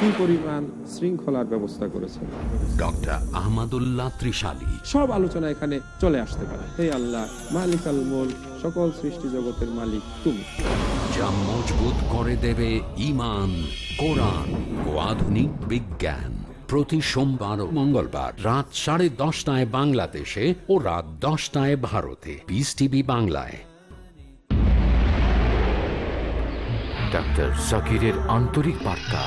কি পরিমাণ শৃঙ্খলার ব্যবস্থা করেছে। ডক্টর আহমদুল্লাহ ত্রিশালী। সব আলোচনা এখানে চলে আসতে পারে। হে আল্লাহ মালিক আল মোল সকল সৃষ্টি জগতের মালিক তুমি। যা মজবুত করে দেবে ইমান কোরআন ও আধুনিক বিজ্ঞান। প্রতি সোমবার ও মঙ্গলবার রাত সাড়ে দশটায় বাংলাদেশে ও রাত দশটায় ভারতে। পিস টিভি বাংলায়। ডাক্তার জাকিরের আন্তরিক বার্তা।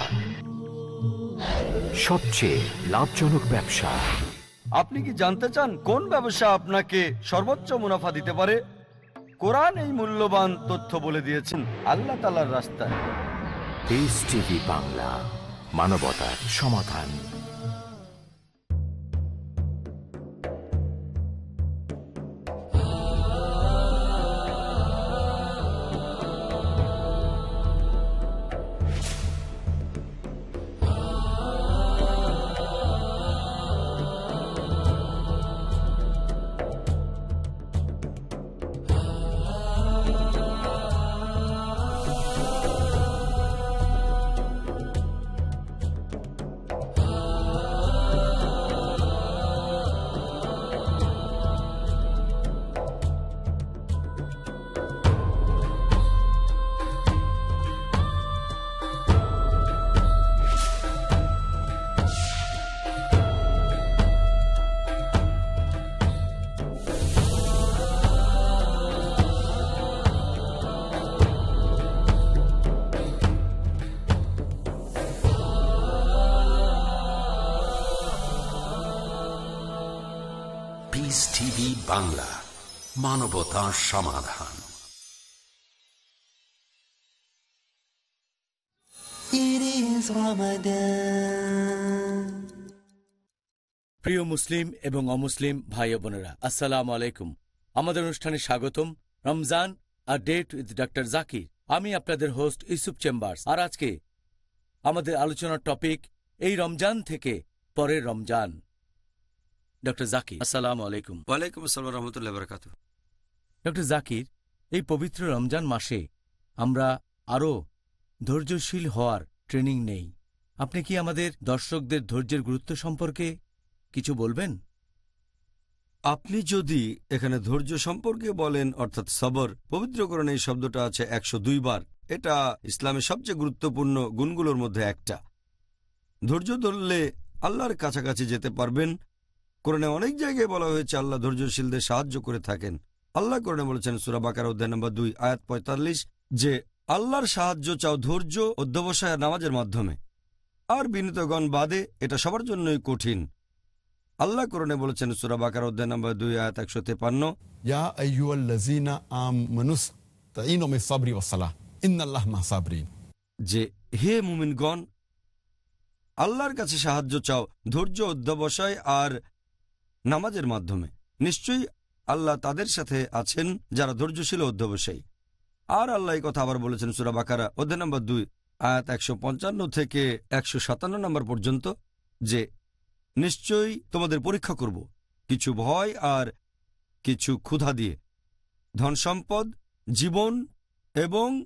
সবচেয়ে লাভজনক ব্যবসা। আপনি কি জানতে চান কোন ব্যবসা আপনাকে সর্বোচ্চ মুনাফা দিতে পারে? কোরআন এই মূল্যবান তথ্য বলে দিয়েছেন আল্লাহ তালার রাস্তায়। বাংলা মানবতার সমাধান। পিস টিভি বাংলা মানবতার সমাধান It is Ramadan. প্রিয় মুসলিম এবং অমুসলিম ভাই বোনেরা আসসালামু আলাইকুম। আমাদের অনুষ্ঠানে স্বাগতম রমজান আর ডেট উইথ ডক্টর জাকির। আমি আপনাদের হোস্ট ইউসুফ চেম্বার্স। আর আজকে আমাদের আলোচনার টপিক এই রমজান থেকে পরের রমজান। ডক্টর জাকির আসসালামু আলাইকুম ওয়ালাইকুম আসসালাম রহমতুল্লাহ বরকাত ডক্টর জাকির এই পবিত্র রমজান মাসে আমরা আরও ধৈর্যশীল হওয়ার ট্রেনিং নেই। আপনি কি আমাদের দর্শকদের ধৈর্যের গুরুত্ব সম্পর্কে কিছু বলবেন? আপনি যদি এখানে ধৈর্য সম্পর্কে বলেন অর্থাৎ সবর পবিত্রকরণ এই শব্দটা আছে একশো বার। এটা ইসলামের সবচেয়ে গুরুত্বপূর্ণ গুণগুলোর মধ্যে একটা। ধৈর্য ধরলে আল্লাহর কাছাকাছি যেতে পারবেন কোরআনে অনেক জায়গায় বলা হয়েছে আল্লাহ ধৈর্যশীলদের সাহায্য করে থাকেন। আল্লাহ কোরআনে বলেছেন সুরা বাকার অধ্যায় নম্বর দুই আয়াত পঁয়তাল্লিশ যে আল্লাহর সাহায্য চাও ধৈর্য অধ্যবসায় নামাজের মাধ্যমে। আর বিনীতগণ বাদে এটা সবার জন্যই কঠিন। আল্লাহ কোরআনে বলেছেন সুরা বাকার অধ্যায় নম্বর দুই আয়াত একশো তেপান্ন যে হে মুমিনগণ আল্লাহর কাছে সাহায্য চাও ধৈর্য অধ্যবসায় আর নামাজের মাধ্যমে। নিশ্চয়ই আল্লাহ তাদের সাথে আছেন যারা ধৈর্যশীল অধ্যবসায়ী। আর আল্লাহ কথা আবার বলেছেন সুরা বাকারা, অধ্যায় নম্বর দুই, আয়াত একশো পঞ্চান্ন থেকে একশো সাতান্ন নম্বর পর্যন্ত যে, নিশ্চয়ই তোমাদের পরীক্ষা করব। কিছু ভয় আর কিছু ক্ষুধা দিয়ে। ধন সম্পদ, জীবন এবং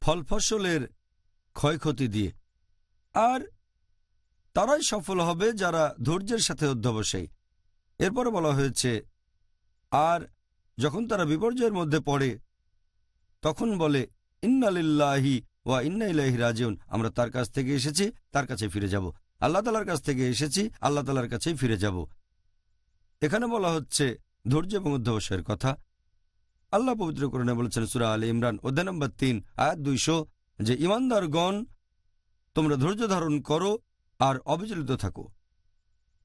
ফল ফসলের ক্ষয়ক্ষতি দিয়ে। আর তারাই সফল হবে যারা ধৈর্যের সাথে অধ্যবসায়ী। এরপরে বলা হয়েছে, আর যখন তারা বিপর্যয়ের মধ্যে পড়ে, তখন বলে, ইন্নালিল্লাহি ওয়া ইন্না ইলাহি রাজিউন, আমরা তার কাছ থেকে এসেছি, তার কাছে ফিরে যাব। আল্লাহ তালার কাছ থেকে এসেছি, আল্লাহ তালার কাছেই ফিরে যাব। এখানে বলা হচ্ছে, ধৈর্য এবং অধ্যবসায়ের কথা। আল্লাহ পবিত্র করণে বলেছেন, সুরা আলী ইমরান, অধ্যায় নম্বর তিন, আয়াত দুইশো, যে ইমানদারগণ, তোমরা ধৈর্য ধারণ করো আর অবিচলিত থাকো।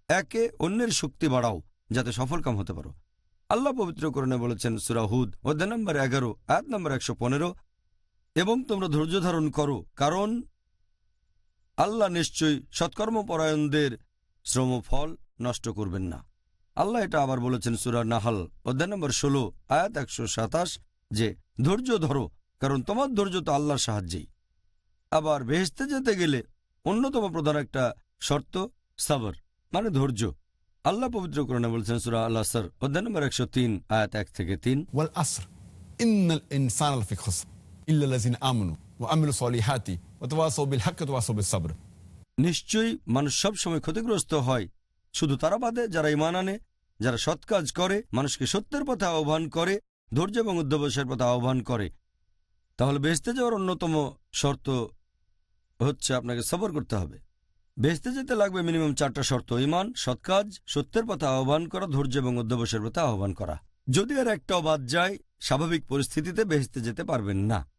একে অন্যের শক্তি বাড়াও। যাতে সফলকাম হতে পারো। আল্লাহ পবিত্র করণে বলেছেন সুরাহুদ অধ্যায় নম্বর এগারো, আয়াত নম্বর একশো পনেরো। এবং তোমরা ধৈর্য ধারণ করো, কারণ আল্লাহ নিশ্চয়ই সৎকর্মপরায়ণদের শ্রমফল নষ্ট করবেন না। আল্লাহ এটা আবার বলেছেন সুরা নাহাল, অধ্যায় নম্বর ষোলো, আয়াত একশো সাতাশ, যে ধৈর্য ধরো, কারণ তোমার ধৈর্য তো আল্লাহর সাহায্যেই। আবার বেহেস্তে যেতে গেলে অন্যতম প্রধান একটা শর্ত, সাবর মানে ধৈর্য। আল্লাহ পবিত্র করণে বলছেন সুরা আল্লাহ সর অধ্যায় নম্বর একশো তিন আয়াত এক থেকে তিন। ওয়াল আসর ইন্নাল ইনসান লাযিনা আমানু ওয়া আমিলু সলিহাতি ওয়া তাওয়াসাউ বিল হাক্কি ওয়া তাওয়াসাউ বিস সাবর নিশ্চয়ই মানুষ সব সময় ক্ষতিগ্রস্ত হয়। শুধু তারা বাদে যারা ইমান আনে যারা সৎ কাজ করে মানুষকে সত্যের পথে আহ্বান করে ধৈর্য এবং অধ্যবসায়ের পথে আহ্বান করে। তাহলে বেহেস্তে যাওয়ার অন্যতম শর্ত হচ্ছে আপনাকে সবর করতে হবে। বেহেস্তে যেতে লাগবে মিনিমাম চারটা শর্ত। ইমান, সৎ কাজ, সত্যের পথে আহ্বান করা, ধৈর্য এবং অধ্যবসের পথে আহ্বান করা। যদি আর একটাও বাদ যায়, স্বাভাবিক পরিস্থিতিতে বেহেস্তে যেতে পারবেন না।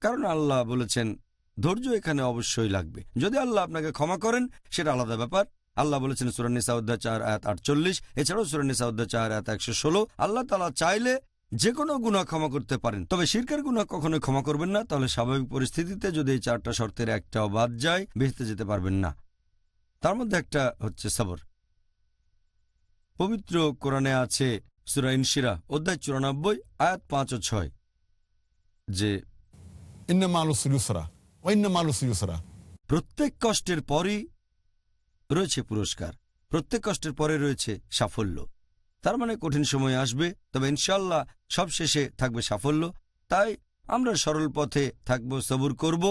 কারণ আল্লাহ বলেছেন, ধৈর্য এখানে অবশ্যই লাগবে। যদি আল্লাহ আপনাকে ক্ষমা করেন, সেটা আলাদা ব্যাপার। আল্লাহ বলেছেন সুরানিসা অধ্যায় চার, আয়াত আটচল্লিশ। এছাড়াও সুরানিসা অধ্যায় চার, আয়াত একশো ষোলো। আল্লাহ তালা চাইলে যে কোনো গুণা ক্ষমা করতে পারেন। তবে শিরকের গুণা কখনোই ক্ষমা করবেন না। তাহলে স্বাভাবিক পরিস্থিতিতে যদি এই চারটা শর্তের একটাও বাদ যায়, বেঁচতে যেতে পারবেন না। তার মধ্যে একটা হচ্ছে সবর। পবিত্র কোরআনে আছে সুরা ইনশিরা অধ্যায় চুরানব্বই আয়াত পাঁচ ও ছয় যে প্রত্যেক কষ্টের পরই রয়েছে পুরস্কার প্রত্যেক কষ্টের পরে রয়েছে সাফল্য। তার মানে কঠিন সময় আসবে তবে ইনশাল্লাহ সব শেষে থাকবে সাফল্য। তাই আমরা সরল পথে থাকব সবুর করব।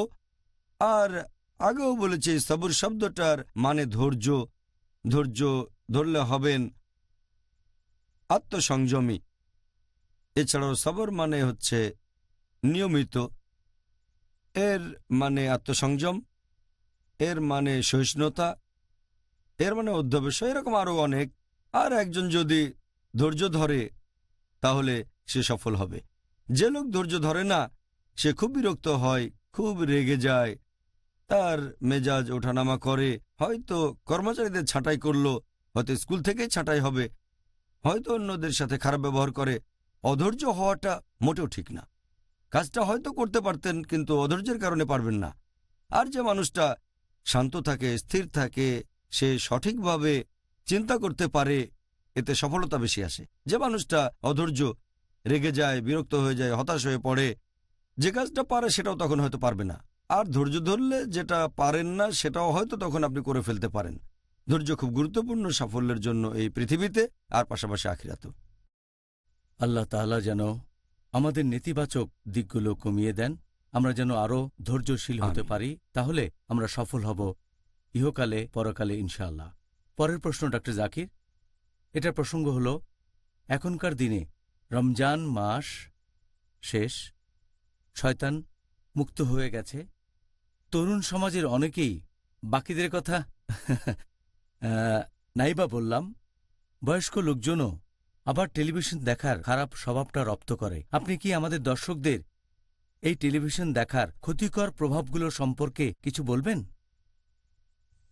আর আগেও বলেছে, সবুর শব্দটার মানে ধৈর্য ধৈর্য ধরলে হবেন আত্মসংযমী। এছাড়াও সবর মানে হচ্ছে নিয়মিত। এর মানে আত্মসংযম, এর মানে সহিষ্ণুতা, এর মানে অধ্যবসায়, এরকম আরও অনেক। আর একজন যদি ধৈর্য ধরে, তাহলে সে সফল হবে। যে লোক ধৈর্য ধরে না, সে খুব বিরক্ত হয়, খুব রেগে যায় তার মেজাজ ওঠানামা করে। হয়তো কর্মচারীদের ছাঁটাই করল, হয়তো স্কুল থেকেই ছাঁটাই হবে, হয়তো অন্যদের সাথে খারাপ ব্যবহার করে। অধৈর্য হওয়াটা মোটেও ঠিক না। কাজটা হয়তো করতে পারতেন, কিন্তু অধৈর্যের কারণে পারবেন না। আর যে মানুষটা শান্ত থাকে, স্থির থাকে, সে সঠিকভাবে চিন্তা করতে পারে, এতে সফলতা বেশি আসে। যে মানুষটা অধৈর্য, রেগে যায়, বিরক্ত হয়ে যায়, হতাশ হয়ে পড়ে, যে কাজটা পারে সেটাও তখন হয়তো পারবে না। আর ধৈর্য ধরলে যেটা পারেন না সেটাও হয়তো তখন আপনি করে ফেলতে পারেন। ধৈর্য খুব গুরুত্বপূর্ণ সাফল্যের জন্য এই পৃথিবীতে আর পাশাপাশি আখিরাত আল্লাহ তাআলা যেন আমাদের নেতিবাচক দিকগুলো কমিয়ে দেন আমরা যেন আরও ধৈর্যশীল হতে পারি তাহলে আমরা সফল হব ইহকালে পরকালে ইনশাআল্লাহ। পরের প্রশ্ন ডক্টর জাকির। এটার প্রসঙ্গ হল এখনকার দিনে রমজান মাস শেষ শয়তান মুক্ত হয়ে গেছে তরুণ সমাজের অনেকেই বাকিদের কথা নাইবা বললাম, বয়স্ক লোকজনও আবার টেলিভিশন দেখার খারাপ স্বভাবটা রপ্ত করে। আপনি কি আমাদের দর্শকদের এই টেলিভিশন দেখার ক্ষতিকর প্রভাবগুলো সম্পর্কে কিছু বলবেন?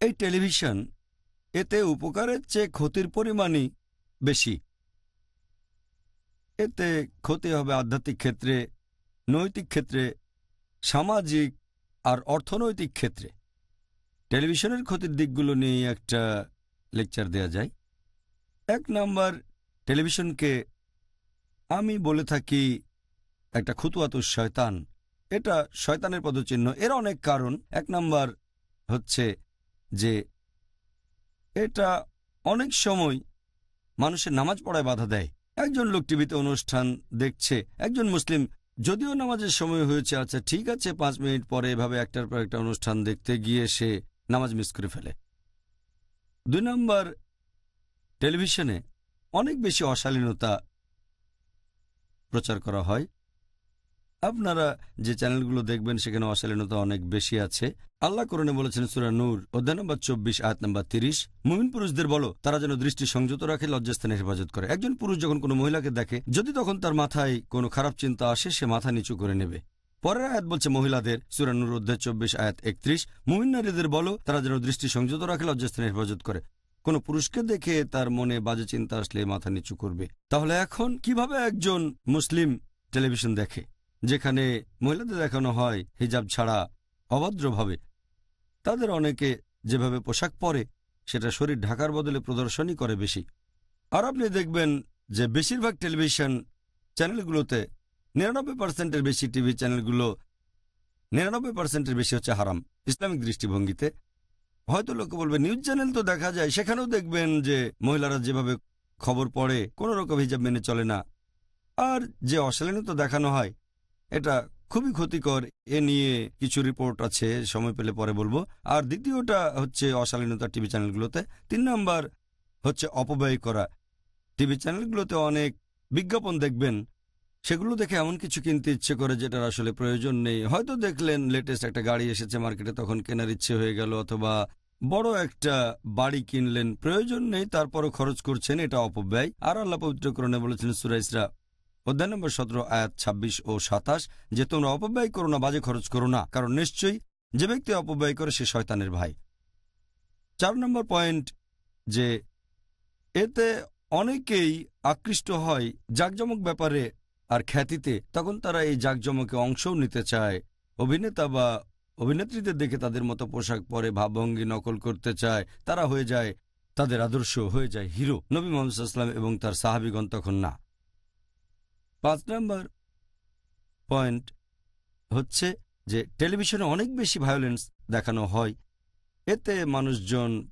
এই টেলিভিশন এতে উপকারের চেয়ে ক্ষতির পরিমাণই বেশি। এতে ক্ষতি হবে আধ্যাত্মিক ক্ষেত্রে, নৈতিক ক্ষেত্রে, সামাজিক আর অর্থনৈতিক ক্ষেত্রে। টেলিভিশনের ক্ষতির দিকগুলো নিয়ে একটা লেকচার দেয়া যায়। এক নাম্বার, টেলিভিশনকে আমি বলে থাকি একটা খুতুয়াতুর শয়তান। এটা শয়তানের পদচিহ্ন। এর অনেক কারণ। এক নাম্বার হচ্ছে যে এটা অনেক সময় মানুষের নামাজ পড়ায় বাধা দেয়। একজন লোক টিভিতে অনুষ্ঠান দেখছে, একজন মুসলিম যদিও নামাজের সময় হয়েছে আচ্ছা ঠিক আছে, পাঁচ মিনিট পরে এভাবে একটার পর একটা অনুষ্ঠান দেখতে গিয়ে সে নামাজ মিস করে ফেলে। দুই নম্বর, টেলিভিশনে অনেক বেশি অশালীনতা প্রচার করা হয়। আপনারা যে চ্যানেলগুলো দেখবেন, সেখানে অশালীনতা অনেক বেশি আছে। আল্লাহ করণে বলেছেন সুরা নূর অধ্যায় নম্বর চব্বিশ, আয়াত নম্বর তিরিশ, মুমিন পুরুষদের বলো, তারা যেন দৃষ্টি সংযত রাখে লজ্জাস্থানের হেফাজত করে। একজন পুরুষ যখন কোনো মহিলাকে দেখে, যদি তখন তার মাথায় কোনো খারাপ চিন্তা আসে, সে মাথা নিচু করে নেবে। পরের আয়াত বলছে মহিলাদের সুরানুর অধ্যায় চব্বিশ, আয়াত একত্রিশ, মুমিন নারীদের বলো, তারা যেন দৃষ্টি সংযত রাখে লজ্জাস্থানের হেফাজত করে। কোনো পুরুষকে দেখে তার মনে বাজে চিন্তা আসলে মাথা নিচু করবে। তাহলে এখন কীভাবে একজন মুসলিম টেলিভিশন দেখে? যেখানে মহিলাদের দেখানো হয় হিজাব ছাড়া অভদ্রভাবে। তাদের অনেকে যেভাবে পোশাক পরে, সেটা শরীর ঢাকার বদলে প্রদর্শনই করে বেশি। আর আপনি দেখবেন যে বেশিরভাগ টেলিভিশন চ্যানেলগুলোতে নিরানব্বই পার্সেন্টের বেশি টিভি চ্যানেলগুলো নিরানব্বই পার্সেন্টের বেশি হচ্ছে হারাম, ইসলামিক দৃষ্টিভঙ্গিতে। হয়তো লোকে বলবে, নিউজ চ্যানেল তো দেখা যায়। সেখানেও দেখবেন যে মহিলারা যেভাবে খবর পড়ে, কোনো রকম হিজাব মেনে চলে না। আর যে অশালীনতা দেখানো হয় এটা খুবই ক্ষতিকর। এ নিয়ে কিছু রিপোর্ট আছে, সময় পেলে পরে বলব। আর দ্বিতীয়টা হচ্ছে অশালীনতা টিভি চ্যানেলগুলোতে। তিন নম্বর হচ্ছে অপব্যয় করা। টিভি চ্যানেলগুলোতে অনেক বিজ্ঞাপন দেখবেন, সেগুলো দেখে এমন কিছু কিনতে ইচ্ছে করে যেটার আসলে প্রয়োজন নেই। হয়তো দেখলেন লেটেস্ট একটা গাড়ি এসেছে মার্কেটে তখন কেনার ইচ্ছে হয়ে গেল, অথবা বড় একটা বাড়ি কিনলেন, প্রয়োজন নেই, তারপরও খরচ করছেন, এটা অপব্যয়। আর আল্লাহ পবিত্রকরণে বলেছেন সুরাইসরা অধ্যায় নম্বর সতেরো, আয়াত ছাব্বিশ ও সাতাশ। যে তোমরা অপব্যয় করো না, বাজে খরচ করো না, কারণ নিশ্চয়ই যে ব্যক্তি অপব্যয় করে, সে শয়তানের ভাই। চার নম্বর পয়েন্ট যে এতে অনেকেই আকৃষ্ট হয় জাকজমক ব্যাপারে আর খ্যাতিতে। তখন তারা এই জাকজমকে অংশও নিতে চায়। অভিনেতা বা অভিনেত্রীদের দেখে তাদের মতো পোশাক পরে ভাবভঙ্গি নকল করতে চায়। তারা হয়ে যায়, তাদের আদর্শ হয়ে যায় হিরো। নবী মোহাম্মদ সাল্লাম এবং তার সাহাবিগণ তখন না। পাঁচ নম্বর পয়েন্ট হচ্ছে যে টেলিভিশনে অনেক বেশি ভায়োলেন্স দেখানো হয়। এতে মানুষজন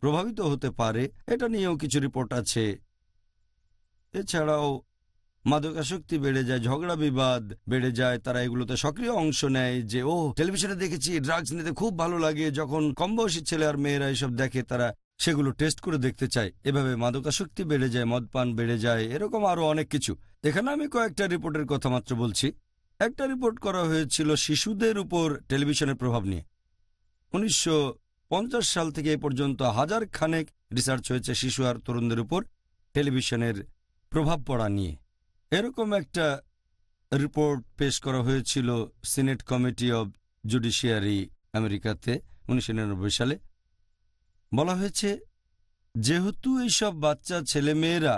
প্রভাবিত হতে পারে। এটা নিয়েও কিছু রিপোর্ট আছে। এছাড়াও মাদকাসক্তি বেড়ে যায়, ঝগড়া বিবাদ বেড়ে যায়, তারা এগুলোতে সক্রিয় অংশ নেয় যে ও টেলিভিশনে দেখেছি ড্রাগস নিতে খুব ভালো লাগে। যখন কম বয়সী ছেলে আর মেয়েরা এসব দেখে, তারা সেগুলো টেস্ট করে দেখতে চাই। এভাবে মাদকাসক্তি বেড়ে যায় মদপান বেড়ে যায়, এরকম আরও অনেক কিছু। এখানে আমি কয়েকটা রিপোর্টের কথা মাত্র বলছি। একটা রিপোর্ট করা হয়েছিল শিশুদের উপর টেলিভিশনের প্রভাব নিয়ে। উনিশশো পঞ্চাশ সাল থেকে এ পর্যন্ত হাজার খানেক রিসার্চ হয়েছে শিশু আর তরুণদের উপর টেলিভিশনের প্রভাব পড়া নিয়ে। এরকম একটা রিপোর্ট পেশ করা হয়েছিল সিনেট কমিটি অব জুডিশিয়ারি আমেরিকাতে উনিশশো নিরানব্বই সালে। বলা হয়েছে, যেহেতু এইসব বাচ্চা ছেলে মেয়েরা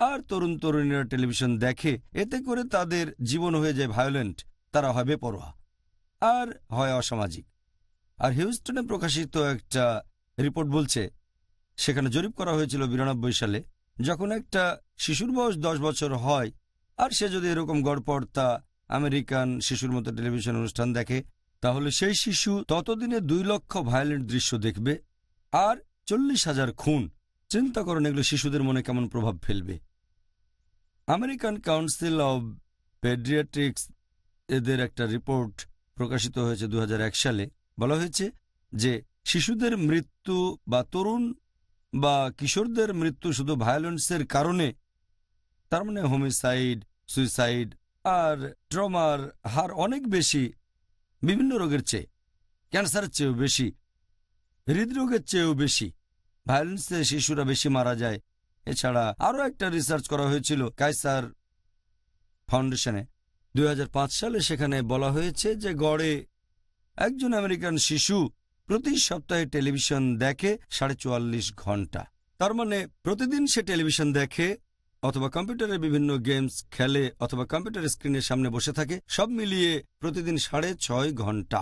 আর তরুণ তরুণীরা টেলিভিশন দেখে, এতে করে তাদের জীবন হয়ে যায় ভায়োলেন্ট, তারা হয় বেপরোয়া আর হয় অসামাজিক। আর হিউস্টনে প্রকাশিত একটা রিপোর্ট বলছে, সেখানে জরিপ করা হয়েছিল বিরানব্বই সালে, যখন একটা শিশুর বয়স দশ বছর হয়, আর সে যদি এরকম গড়পড়তা আমেরিকান শিশুর মতো টেলিভিশন অনুষ্ঠান দেখে, তাহলে সেই শিশু ততদিনে দুই লক্ষ ভায়োলেন্ট দৃশ্য দেখবে আর চল্লিশ হাজার খুন। চিন্তা করেন, এগুলো শিশুদের মনে কেমন প্রভাব ফেলবে। আমেরিকান কাউন্সিল অব পেডিয়াট্রিক্স এদের একটা রিপোর্ট প্রকাশিত হয়েছে দু হাজার এক সালে। বলা হয়েছে যে, শিশুদের মৃত্যু বা তরুণ বা কিশোরদের মৃত্যু শুধু ভায়োলেন্সের কারণে, তার মানে হোমিসাইড, সুইসাইড আর ট্রমার হার অনেক বেশি, বিভিন্ন রোগের চেয়ে, ক্যান্সারের চেয়েও বেশি হৃদরোগের চেয়েও বেশি। ভায়োলেন্সে শিশুরা বেশি মারা যায়। এছাড়া আরও একটা রিসার্চ করা হয়েছিল কাইসার ফাউন্ডেশনে দু হাজার পাঁচ সালে সেখানে বলা হয়েছে যে গড়ে একজন আমেরিকান শিশু প্রতি সপ্তাহে টেলিভিশন দেখে সাড়ে চুয়াল্লিশ ঘণ্টা। তার মানে প্রতিদিন সে টেলিভিশন দেখে অথবা কম্পিউটারে বিভিন্ন গেমস খেলে অথবা কম্পিউটার স্ক্রিনের সামনে বসে থাকে, সব মিলিয়ে প্রতিদিন সাড়ে ছয় ঘণ্টা।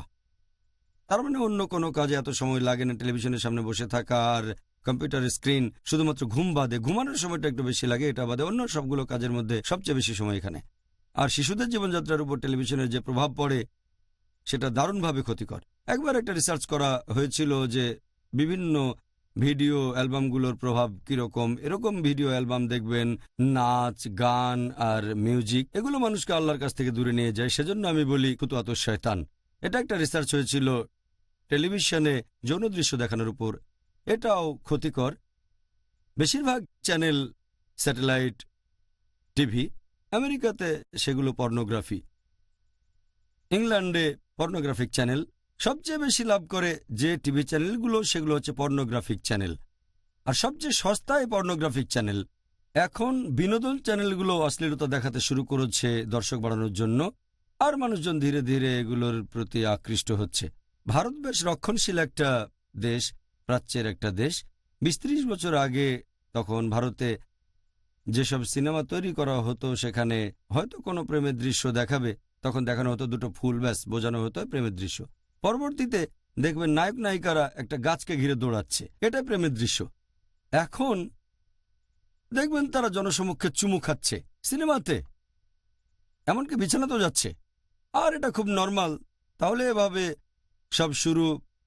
তার মানে অন্য কোনো কাজে এত সময় লাগে না টেলিভিশনের সামনে বসে থাকা আর কম্পিউটার স্ক্রিন শুধুমাত্র ঘুম বাদে, ঘুমানোর সময়টা একটু বেশি লাগে, এটা বাদে অন্য সবগুলো কাজের মধ্যে সবচেয়ে বেশি সময় এখানে। আর শিশুদের জীবনযাত্রার উপর টেলিভিশনের যে প্রভাব পড়ে, সেটা দারুণভাবে ক্ষতিকর। একবার একটা রিসার্চ করা হয়েছিল যে বিভিন্ন ভিডিও অ্যালবামগুলোর প্রভাব কীরকম, এরকম ভিডিও অ্যালবাম দেখবেন, নাচ, গান আর মিউজিক, এগুলো মানুষকে আল্লাহর কাছ থেকে দূরে নিয়ে যায়। সেজন্য আমি বলি কুতুয়াত শয়তান। এটা একটা রিসার্চ হয়েছিল টেলিভিশনে যৌন দৃশ্য দেখানোর উপর। এটাও ক্ষতিকর। বেশিরভাগ চ্যানেল স্যাটেলাইট টিভি আমেরিকাতে সেগুলো পর্নোগ্রাফি ইংল্যান্ডে পর্নোগ্রাফিক চ্যানেল সবচেয়ে বেশি লাভ করে যে টিভি চ্যানেলগুলো সেগুলো হচ্ছে পর্নোগ্রাফিক চ্যানেল আর সবচেয়ে সস্তায় পর্নোগ্রাফিক চ্যানেল এখন বিনোদন চ্যানেলগুলো অশ্লীলতা দেখাতে শুরু করেছে দর্শক বাড়ানোর জন্য। আর মানুষজন ধীরে ধীরে এগুলোর প্রতি আকৃষ্ট হচ্ছে। ভারত বেশ রক্ষণশীল একটা দেশ, প্রাচ্যের একটা দেশ। বিশ বছর আগে তখন ভারতে যেসব সিনেমা তৈরি করা হতো, সেখানে হয়তো কোনো প্রেমের দৃশ্য দেখাবে, তখন দেখানো হতো দুটো ফুল ব্যাস, বোঝানো হতো প্রেমের দৃশ্য। পরবর্তীতে দেখবেন নায়ক নায়িকারা একটা গাছকে ঘিরে দৌড়াচ্ছে এটাই প্রেমের দৃশ্য। এখন দেখবেন তারা জনসমক্ষে চুমু খাচ্ছে সিনেমাতে, এমনকি বিছানাতেও যাচ্ছে। আর এটা খুব নর্মাল তাহলে এভাবে সব শুরু।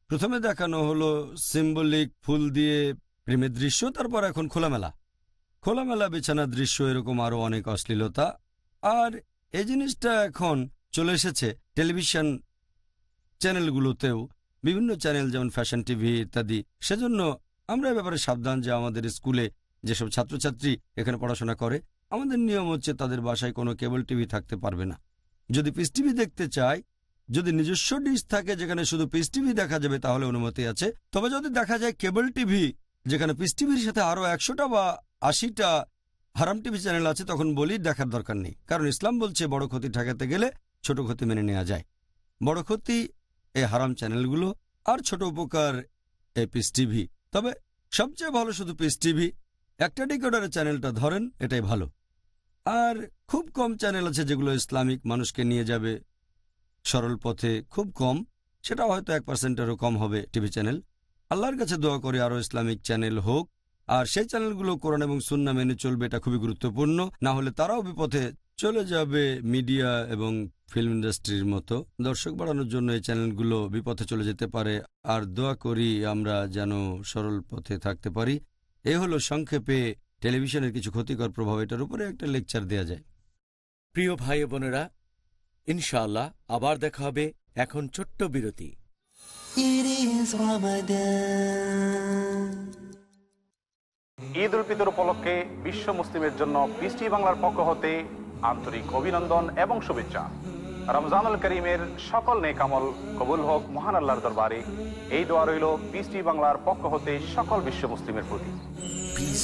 প্রথমে দেখানো হলো সিম্বলিক ফুল দিয়ে প্রেমের দৃশ্য, তারপর এখন খোলামেলা। খোলামেলা বিছানার দৃশ্য এরকম আরও অনেক অশ্লীলতা। আর এই জিনিসটা এখন চলে এসেছে টেলিভিশন চ্যানেলগুলোতেও। বিভিন্ন চ্যানেল যেমন ফ্যাশন টিভি ইত্যাদি। সেজন্য আমরা এ ব্যাপারে সাবধান যে আমাদের স্কুলে যেসব ছাত্রছাত্রী এখানে পড়াশোনা করে, আমাদের নিয়ম হচ্ছে তাদের বাসায় কোনো কেবল টিভি থাকতে পারবে না। যদি পিস টিভি দেখতে চায় যদি নিজস্ব ডিশ থাকে যেখানে শুধু পিস টিভি দেখা যাবে, তাহলে অনুমতি আছে। তবে যদি দেখা যায় কেবল টিভি যেখানে পিস টিভির সাথে আরও একশোটা বা আশিটা হারাম টিভি চ্যানেল আছে, তখন বলি দেখার দরকার নেই। কারণ ইসলাম বলছে, বড় ক্ষতি ঠেকাতে গেলে ছোট ক্ষতি মেনে নেওয়া যায়। বড় ক্ষতি এই হারাম চ্যানেলগুলো আর ছোট উপকার এ পিস টিভি তবে সবচেয়ে ভালো শুধু পিস টিভি একটা ডিকোডারের চ্যানেলটা ধরেন, এটাই ভালো। আর খুব কম চ্যানেল আছে যেগুলো ইসলামিক মানুষকে নিয়ে যাবে সরল পথে। খুব কম সেটা হয়তো এক পার্সেন্টেরও কম হবে টিভি চ্যানেল আল্লাহর কাছে দোয়া করে আরও ইসলামিক চ্যানেল হোক। আর সেই চ্যানেলগুলো কোরআন এবং সুন্না মেনে চলবে, এটা খুবই গুরুত্বপূর্ণ। না হলে তারাও বিপথে চলে যাবে মিডিয়া এবং ফিল্ম ইন্ডাস্ট্রির মতো। দর্শক বাড়ানোর জন্য এই চ্যানেলগুলো বিপথে চলে যেতে পারে। আর দোয়া করি আমরা যেন সরল পথে থাকতে পারি। এ হলো সংক্ষেপে টেলিভিশনের কিছু ক্ষতিকর প্রভাব এটার উপরে একটা লেকচার দেয়া যায়। প্রিয় ভাই বোনেরা ইনশাআল্লাহ আবার দেখা হবে এখন ছোট্ট বিরতি. ঈদ উল ফিতর উপলক্ষে বিশ্ব মুসলিমের জন্য বৃষ্টি বাংলার পক্ষ হতে আন্তরিক অভিনন্দন এবং শুভেচ্ছা। রমজানুল করিমের সকল নেকামল কবুল হোক মহান আল্লাহর দরবারে। এই দোয়া রইল বৃষ্টি বাংলার পক্ষ হতে সকল বিশ্ব মুসলিমের প্রতি। পিস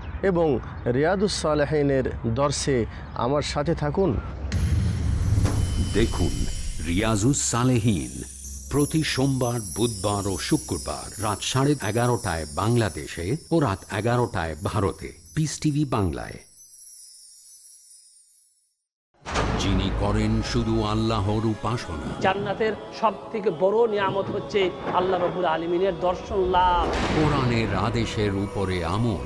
এবং রিয়াদুসালেহিনের দর্শে আমার সাথে থাকুন। দেখুন রিয়াজুস সালেহীন প্রতি সোমবার বুধবার ও শুক্রবার রাত সাড়ে এগারোটায় বাংলাদেশে ও রাত এগারোটায় ভারতে। পিস টিভি বাংলায়। যিনি করেন শুধু আল্লাহর উপাসনা। জান্নাতের সব থেকে বড় নিয়ামত হচ্ছে আল্লাহ রবুল আলমিনের দর্শন লাভ। কোরআনের আদেশের উপরে আমল।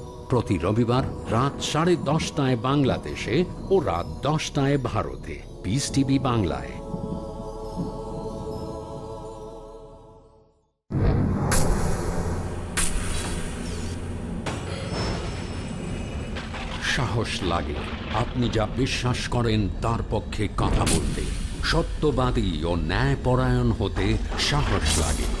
প্রতি রবিবার রাত সাড়ে দশটায় বাংলাদেশে ও রাত দশটায় ভারতে। পিস টিভি বাংলায়। সাহস লাগে। আপনি যা বিশ্বাস করেন, তার পক্ষে কথা বলতে। সত্যবাদী ও ন্যায়পরায়ণ হতে সাহস লাগে।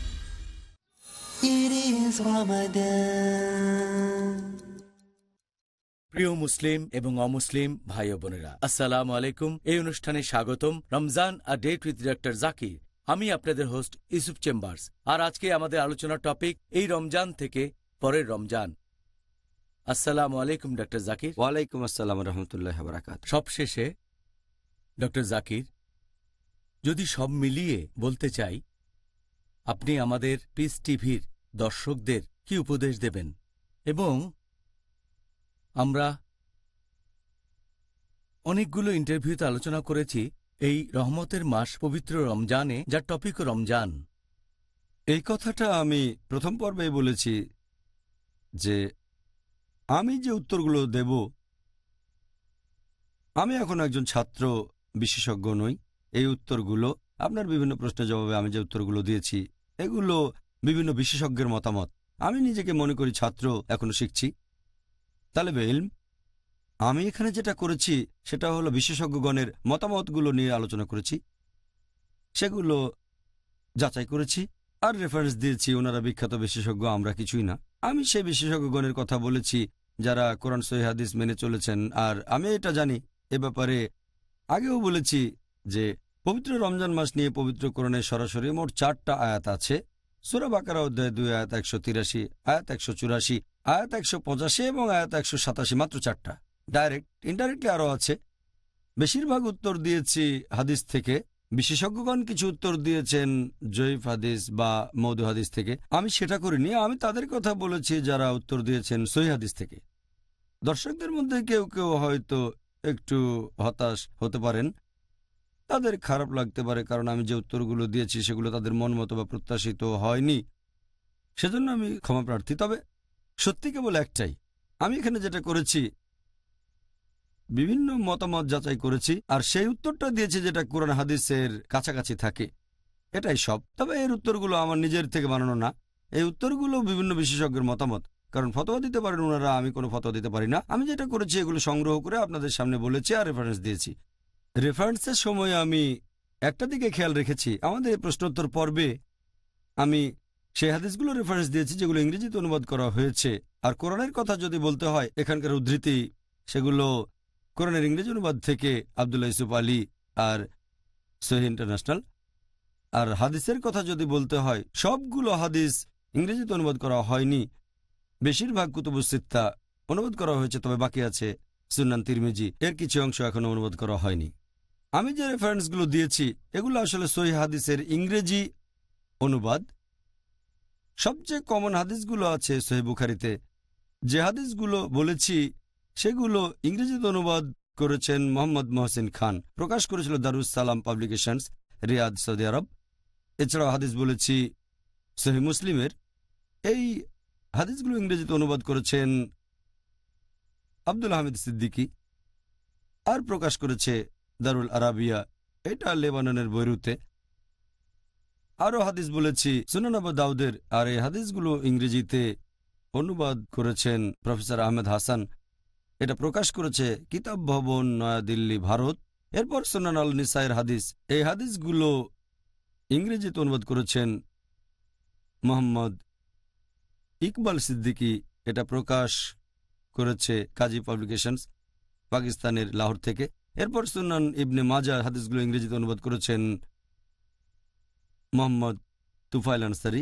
প্রিয় মুসলিম এবং অমুসলিম ভাই বোনেরা আসসালামু আলাইকুম। এই অনুষ্ঠানে স্বাগতম রমজান আর ডেট উইথ ডিরেক্টর জাকির। আমি আপনাদের হোস্ট ইউসুফ চেম্বার্স। আর আজকে আমাদের আলোচনার টপিক এই রমজান থেকে পরের রমজান। আসসালাম আলাইকুম ডক্টর জাকির। ওয়ালাইকুম আসসালাম রহমতুল্লাহ বারাকাত সবশেষে ডক্টর জাকির যদি সব মিলিয়ে বলতে চাই আপনি আমাদের পিস টিভির দর্শকদের কি উপদেশ দেবেন? এবং আমরা অনেকগুলো ইন্টারভিউতে আলোচনা করেছি এই রহমতের মাস পবিত্র রমজানে, যার টপিক রমজান। এই কথাটা আমি প্রথম পর্বে বলেছি যে আমি যে উত্তরগুলো দেব, আমি এখন একজন ছাত্র বিশেষজ্ঞ নই। এই উত্তরগুলো, আপনার বিভিন্ন প্রশ্নের জবাবে আমি যে উত্তরগুলো দিয়েছি, এগুলো বিভিন্ন বিশেষজ্ঞের মতামত। আমি নিজেকে মনে করি ছাত্র, এখনও শিখছি। তাহলে ইলম, আমি এখানে যেটা করেছি সেটা হলো বিশেষজ্ঞগণের মতামতগুলো নিয়ে আলোচনা করেছি। সেগুলো যাচাই করেছি আর রেফারেন্স দিয়েছি, ওনারা বিখ্যাত বিশেষজ্ঞ, আমরা কিছুই না। আমি সেই বিশেষজ্ঞগণের কথা বলেছি যারা কোরআন হাদিস মেনে চলেছেন আর আমি এটা জানি। এ ব্যাপারে আগেও বলেছি যে পবিত্র রমজান মাস নিয়ে পবিত্র কোরআনে সরাসরি মোট চারটা আয়াত আছে। সুরা বাকারা অধ্যায় দুই আয়াত একশো তিরাশি, আয়াত একশো চুরাশি, আয়াত একশো পঁচাশি এবং আয়াত একশো সাতাশি, মাত্র চারটা। ডাইরেক্ট ইনডাইরেক্টলি আরও আছে। বেশিরভাগ উত্তর দিয়েছি হাদিস থেকে। বিশেষজ্ঞগণ কিছু উত্তর দিয়েছেন জয়ীফ হাদিস বা মৌদু হাদিস থেকে। আমি সেটা করিনি, আমি তাদের কথা বলেছি যারা উত্তর দিয়েছেন সহি হাদিস থেকে। দর্শকদের মধ্যে কেউ কেউ হয়তো একটু হতাশ হতে পারেন। তাদের খারাপ লাগতে পারে, কারণ আমি যে উত্তরগুলো দিয়েছি সেগুলো তাদের মন মতো বা প্রত্যাশিত হয়নি। সেজন্য আমি ক্ষমা প্রার্থী। তবে সত্যি কেবল একটাই, আমি এখানে যেটা করেছি, বিভিন্ন মতামত যাচাই করেছি, আর সেই উত্তরটা দিয়েছি যেটা কোরআন হাদিসের কাছাকাছি থাকে। এটাই সব। তবে এর উত্তরগুলো আমার নিজের থেকে বানানো না। এই উত্তরগুলো বিভিন্ন বিশেষজ্ঞের মতামত। কারণ ফতোয়া দিতে পারেন ওনারা, আমি কোনো ফতোয়া দিতে পারি না। আমি যেটা করেছি এগুলো সংগ্রহ করে আপনাদের সামনে বলেছি আর রেফারেন্স দিয়েছি। রেফারেন্সের সময় আমি একটা দিকে খেয়াল রেখেছি। আমাদের প্রশ্নোত্তর পর্বে আমি সেই হাদিসগুলো রেফারেন্স দিয়েছি যেগুলো ইংরেজিতে অনুবাদ করা হয়েছে। আর কোরআনের কথা যদি বলতে হয়, এখানকার উদ্ধৃতি সেগুলো কোরআনের ইংরেজি অনুবাদ থেকে আবদুল্লাহ ইসুফ আলী আর সহি ইন্টারন্যাশনাল। আর হাদিসের কথা যদি বলতে হয়, সবগুলো হাদিস ইংরেজিতে অনুবাদ করা হয়নি। বেশিরভাগ কুতুবুসিত্তা অনুবাদ করা হয়েছে, তবে বাকি আছে সুনান তিরমিজি। এর কিছু অংশ এখনও অনুবাদ করা হয়নি। আমি যে রেফারেন্সগুলো দিয়েছি, এগুলো আসলে সহি হাদিসের ইংরেজি অনুবাদ। সবচেয়ে কমন হাদিসগুলো আছে সহি বুখারিতে। যে হাদিসগুলো বলেছি, সেগুলো ইংরেজিতে অনুবাদ করেছেন মোহাম্মদ মহসিন খান। প্রকাশ করেছিল Darus Salam publications, Riyadh, Saudi আরব। এছাড়াও হাদিস বলেছি সহি মুসলিমের। এই হাদিসগুলো ইংরেজিতে অনুবাদ করেছেন আব্দুল আহমেদ সিদ্দিকী। আর প্রকাশ করেছে দারুল আরাবিয়া, এটা লেবাননের বৈরুতে। আরও হাদিস বলেছি সুনানাবা দাউদের, আর এই হাদিসগুলো ইংরেজিতে অনুবাদ করেছেন প্রফেসর আহমেদ হাসান। এটা প্রকাশ করেছে কিতাব ভবন, নয়াদিল্লি, ভারত। এরপর সুনান আল নিসাইয়ের হাদিস। এই হাদিসগুলো ইংরেজিতে অনুবাদ করেছেন মোহাম্মদ ইকবাল সিদ্দিকী। এটা প্রকাশ করেছে কাজী পাবলিকেশনস, পাকিস্তানের লাহোর থেকে। এরপর সুনান ইবনে মাজা হাদিসগুলো ইংরেজিতে অনুবাদ করেছেন মোহাম্মদ তুফাইল আনসারি।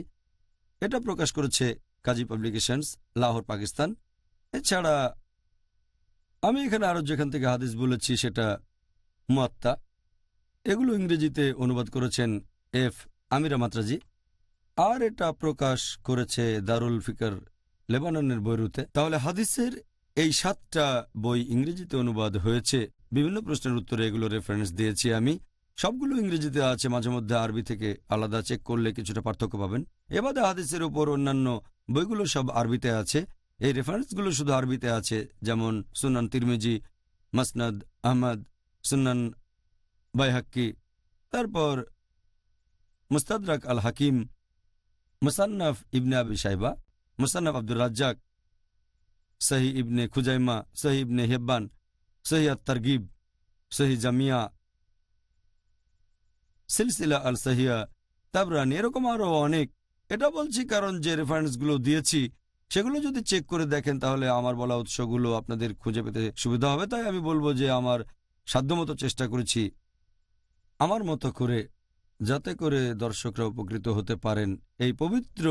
এটা প্রকাশ করেছে কাজী পাবলিকেশনস, লাহোর, পাকিস্তান। এছাড়া আমি এখানে আরও যেখান থেকে হাদিস বলেছি সেটা মুয়াত্তা। এগুলো ইংরেজিতে অনুবাদ করেছেন এফ আমিরা মাত্রাজি। আর এটা প্রকাশ করেছে দারুল ফিকার লেবাননের বৈরুতে। তাহলে হাদিসের এই সাতটা বই ইংরেজিতে অনুবাদ হয়েছে বিভিন্ন প্রশ্নের উত্তরে এগুলো রেফারেন্স দিয়েছি আমি। সবগুলো ইংরেজিতে আছে, মাঝে মধ্যে আরবি থেকে আলাদা চেক করলে কিছুটা পার্থক্য পাবেন। এবাদে হাদিসের উপর অন্যান্য বইগুলো সব আরবিতে আছে। এই রেফারেন্সগুলো শুধু আরবিতে আছে, যেমন সুনান তিরমিজি, মাসনাদ আহমদ, সুনান বাইহাক্কি, তারপর মুস্তাদরাক আল হাকিম মুসান্নাফ ইবনে আবি সাইবা মুসান্নাফ আব্দুর রাজ্জাক, সহি ইবনে খুজাইমা, সহি ইবনে হেব্বান সহি আত্তারগিব সহি জামিয়া সিলসিলা আল সাহিয়া তাবরানি এরকম আরও অনেক এটা বলছি কারণ যে রেফারেন্সগুলো দিয়েছি সেগুলো যদি চেক করে দেখেন তাহলে আমার বলা উৎসগুলো আপনাদের খুঁজে পেতে সুবিধা হবে তাই আমি বলব যে আমার সাধ্যমতো চেষ্টা করেছি আমার মতো করে যাতে করে দর্শকরা উপকৃত হতে পারেন এই পবিত্র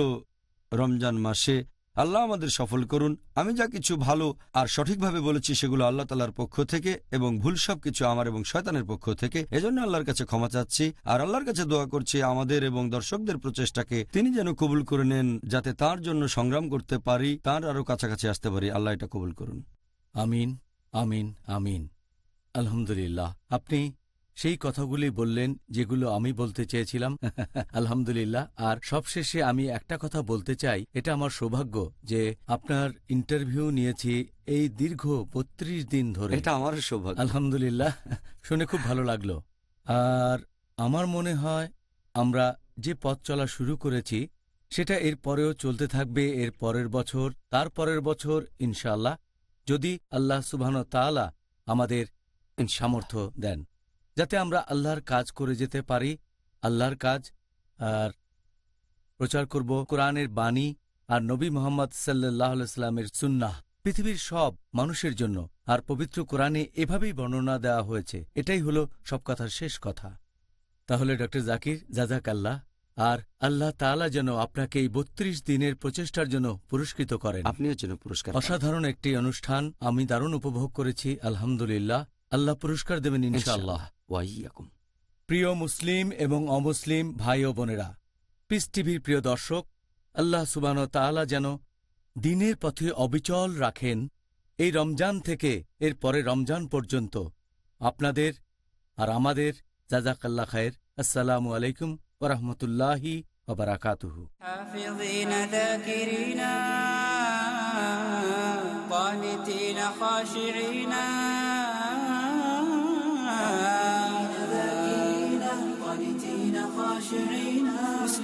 রমজান মাসে আল্লাহ আমাদের সফল করুন। আমি যা কিছু ভালো আর সঠিকভাবে বলেছি সেগুলো আল্লাহ তালার পক্ষ থেকে এবং ভুল সব কিছু আমার এবং শয়তানের পক্ষ থেকে। এজন্য আল্লাহর কাছে ক্ষমা চাচ্ছি আর আল্লাহর কাছে দোয়া করছি আমাদের এবং দর্শকদের প্রচেষ্টাকে তিনি যেন কবুল করে নেন যাতে তার জন্য সংগ্রাম করতে পারি, তার আরও কাছাকাছি আসতে পারি। আল্লাহ এটা কবুল করুন। আমিন আমিন আমিন। আলহামদুলিল্লাহ। আপনি সেই কথাগুলি বললেন যেগুলো আমি বলতে চেয়েছিলাম। আলহামদুলিল্লাহ। আর সবশেষে আমি একটা কথা বলতে চাই। এটা আমার সৌভাগ্য যে আপনার ইন্টারভিউ নিয়েছি এই দীর্ঘ বত্রিশ দিন ধরে। এটা আমার সৌভাগ্য। আলহামদুলিল্লাহ। শুনে খুব ভালো লাগল। আর আমার মনে হয় আমরা যে পথ চলা শুরু করেছি সেটা এর পরেও চলতে থাকবে এর পরের বছর তার পরের বছর ইনশাআল্লাহ। যদি আল্লাহ সুবহান তাআলা আমাদের সামর্থ্য দেন। যাতে আমরা আল্লাহর কাজ করে যেতে পারি আল্লাহর কাজ আর প্রচার করব কোরআনের বাণী আর নবী মোহাম্মদ সাল্লাহ সাল্লামের সুন্নাহ। পৃথিবীর সব মানুষের জন্য আর পবিত্র কোরআনে এভাবেই বর্ণনা দেওয়া হয়েছে। এটাই হলো সব কথার শেষ কথা। তাহলে ডক্টর জাকির জাজাক আল্লাহ আর আল্লাহ তাআলা যেন আপনাকে এই বত্রিশ দিনের প্রচেষ্টার জন্য পুরস্কৃত করেন। আপনিও যেন পুরস্কার অসাধারণ একটি অনুষ্ঠান আমি দারুণ উপভোগ করেছি আলহামদুলিল্লাহ। আল্লাহ পুরস্কার দেবেন ইনশাআল্লাহ ওয়াইয়াকুম প্রিয় মুসলিম এবং অমুসলিম ভাই ও বোনেরা পিস টিভির প্রিয় দর্শক আল্লাহ সুবান তাআলা যেন দিনের পথে অবিচল রাখেন এই রমজান থেকে এর পরে রমজান পর্যন্ত আপনাদের আর আমাদের জাজাকাল্লা খায়ের আসসালামু আলাইকুম ওরহমতুল্লাহি ওবরাকাতুহু حافظين ذاكرين قانتين خاشعين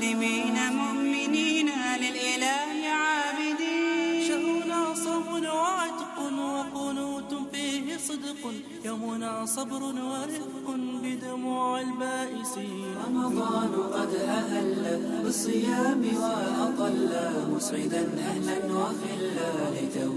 مسلمين مؤمنين للإله عابدين. شهرنا صوم وعتق وقنوت فيه صدق. يومنا صبر ورفق بدموع البائسين. رمضان قد أهل بالصيام وأطل. مسعدا أهلا وخلا ليته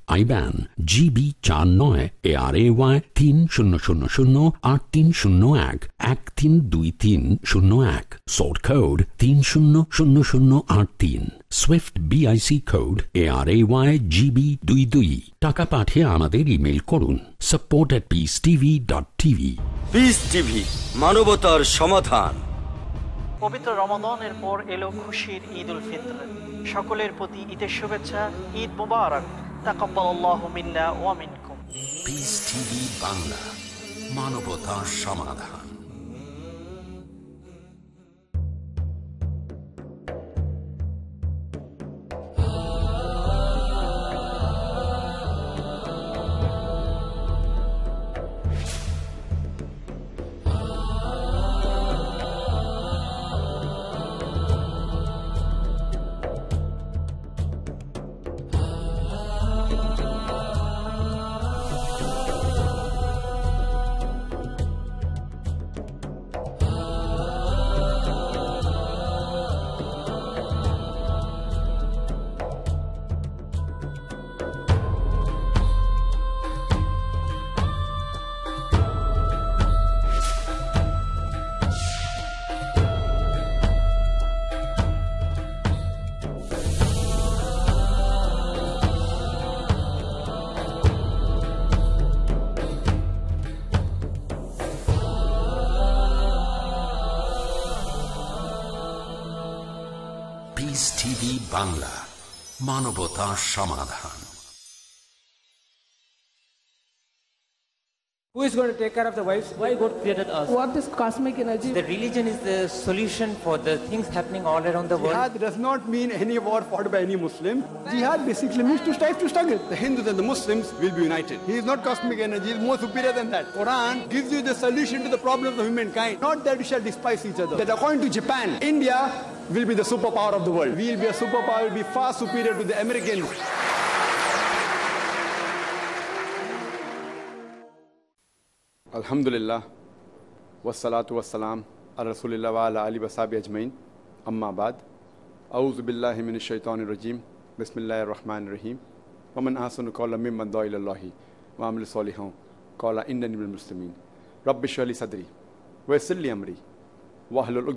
আইব্যান জিবি চার নয় এ আর এ ওয়াই তিন শূন্য শূন্য শূন্য আট তিন শূন্য এক এক তিন দুই তিন শূন্য এক সোর্ট কোড তিন শূন্য শূন্য শূন্য আট তিন SWIFT BIC code A R A Y GB দুই দুই টাকা পাঠিয়ে আমাদের ইমেল করুন support at peace TV dot TV peace TV মানবতার সমাধান। পবিত্র রমাদনের পর এলো খুশির ঈদ উল ফিত্র। সকলের প্রতি ঈদের শুভেচ্ছা ঈদ মুবারক। তাকাব্বালাল্লাহু মিন্না ওয়া মিনকুম। পিস টিভি বাংলা মানবতার সমাধান মানবতার সমাধান Who is going to take care of the wives? Why God created us? What is cosmic energy? The religion is the solution for the things happening all around the world. Jihad does not mean any war fought by any Muslim. Jihad basically means to strive to struggle. The Hindus and the Muslims will be united. He is not cosmic energy, he is more superior than that. Quran gives you the solution to the problems of humankind, not that we shall despise each other. That according to Japan, India will be the superpower of the world. We'll be a superpower, we'll be far superior to the Americans. الحمد لله والصلاة والسلام على رسول الله وعلى آله وصحبه أجمعين أما بعد أعوذ بالله من الشيطان الرجيم بسم الله الرحمن الرحيم ومن أحسن قولا ممن دعا إلى الله وعمل صالحا قال إنني من المسلمين رب اشرح لي صدري ويسر لي أمري واحلل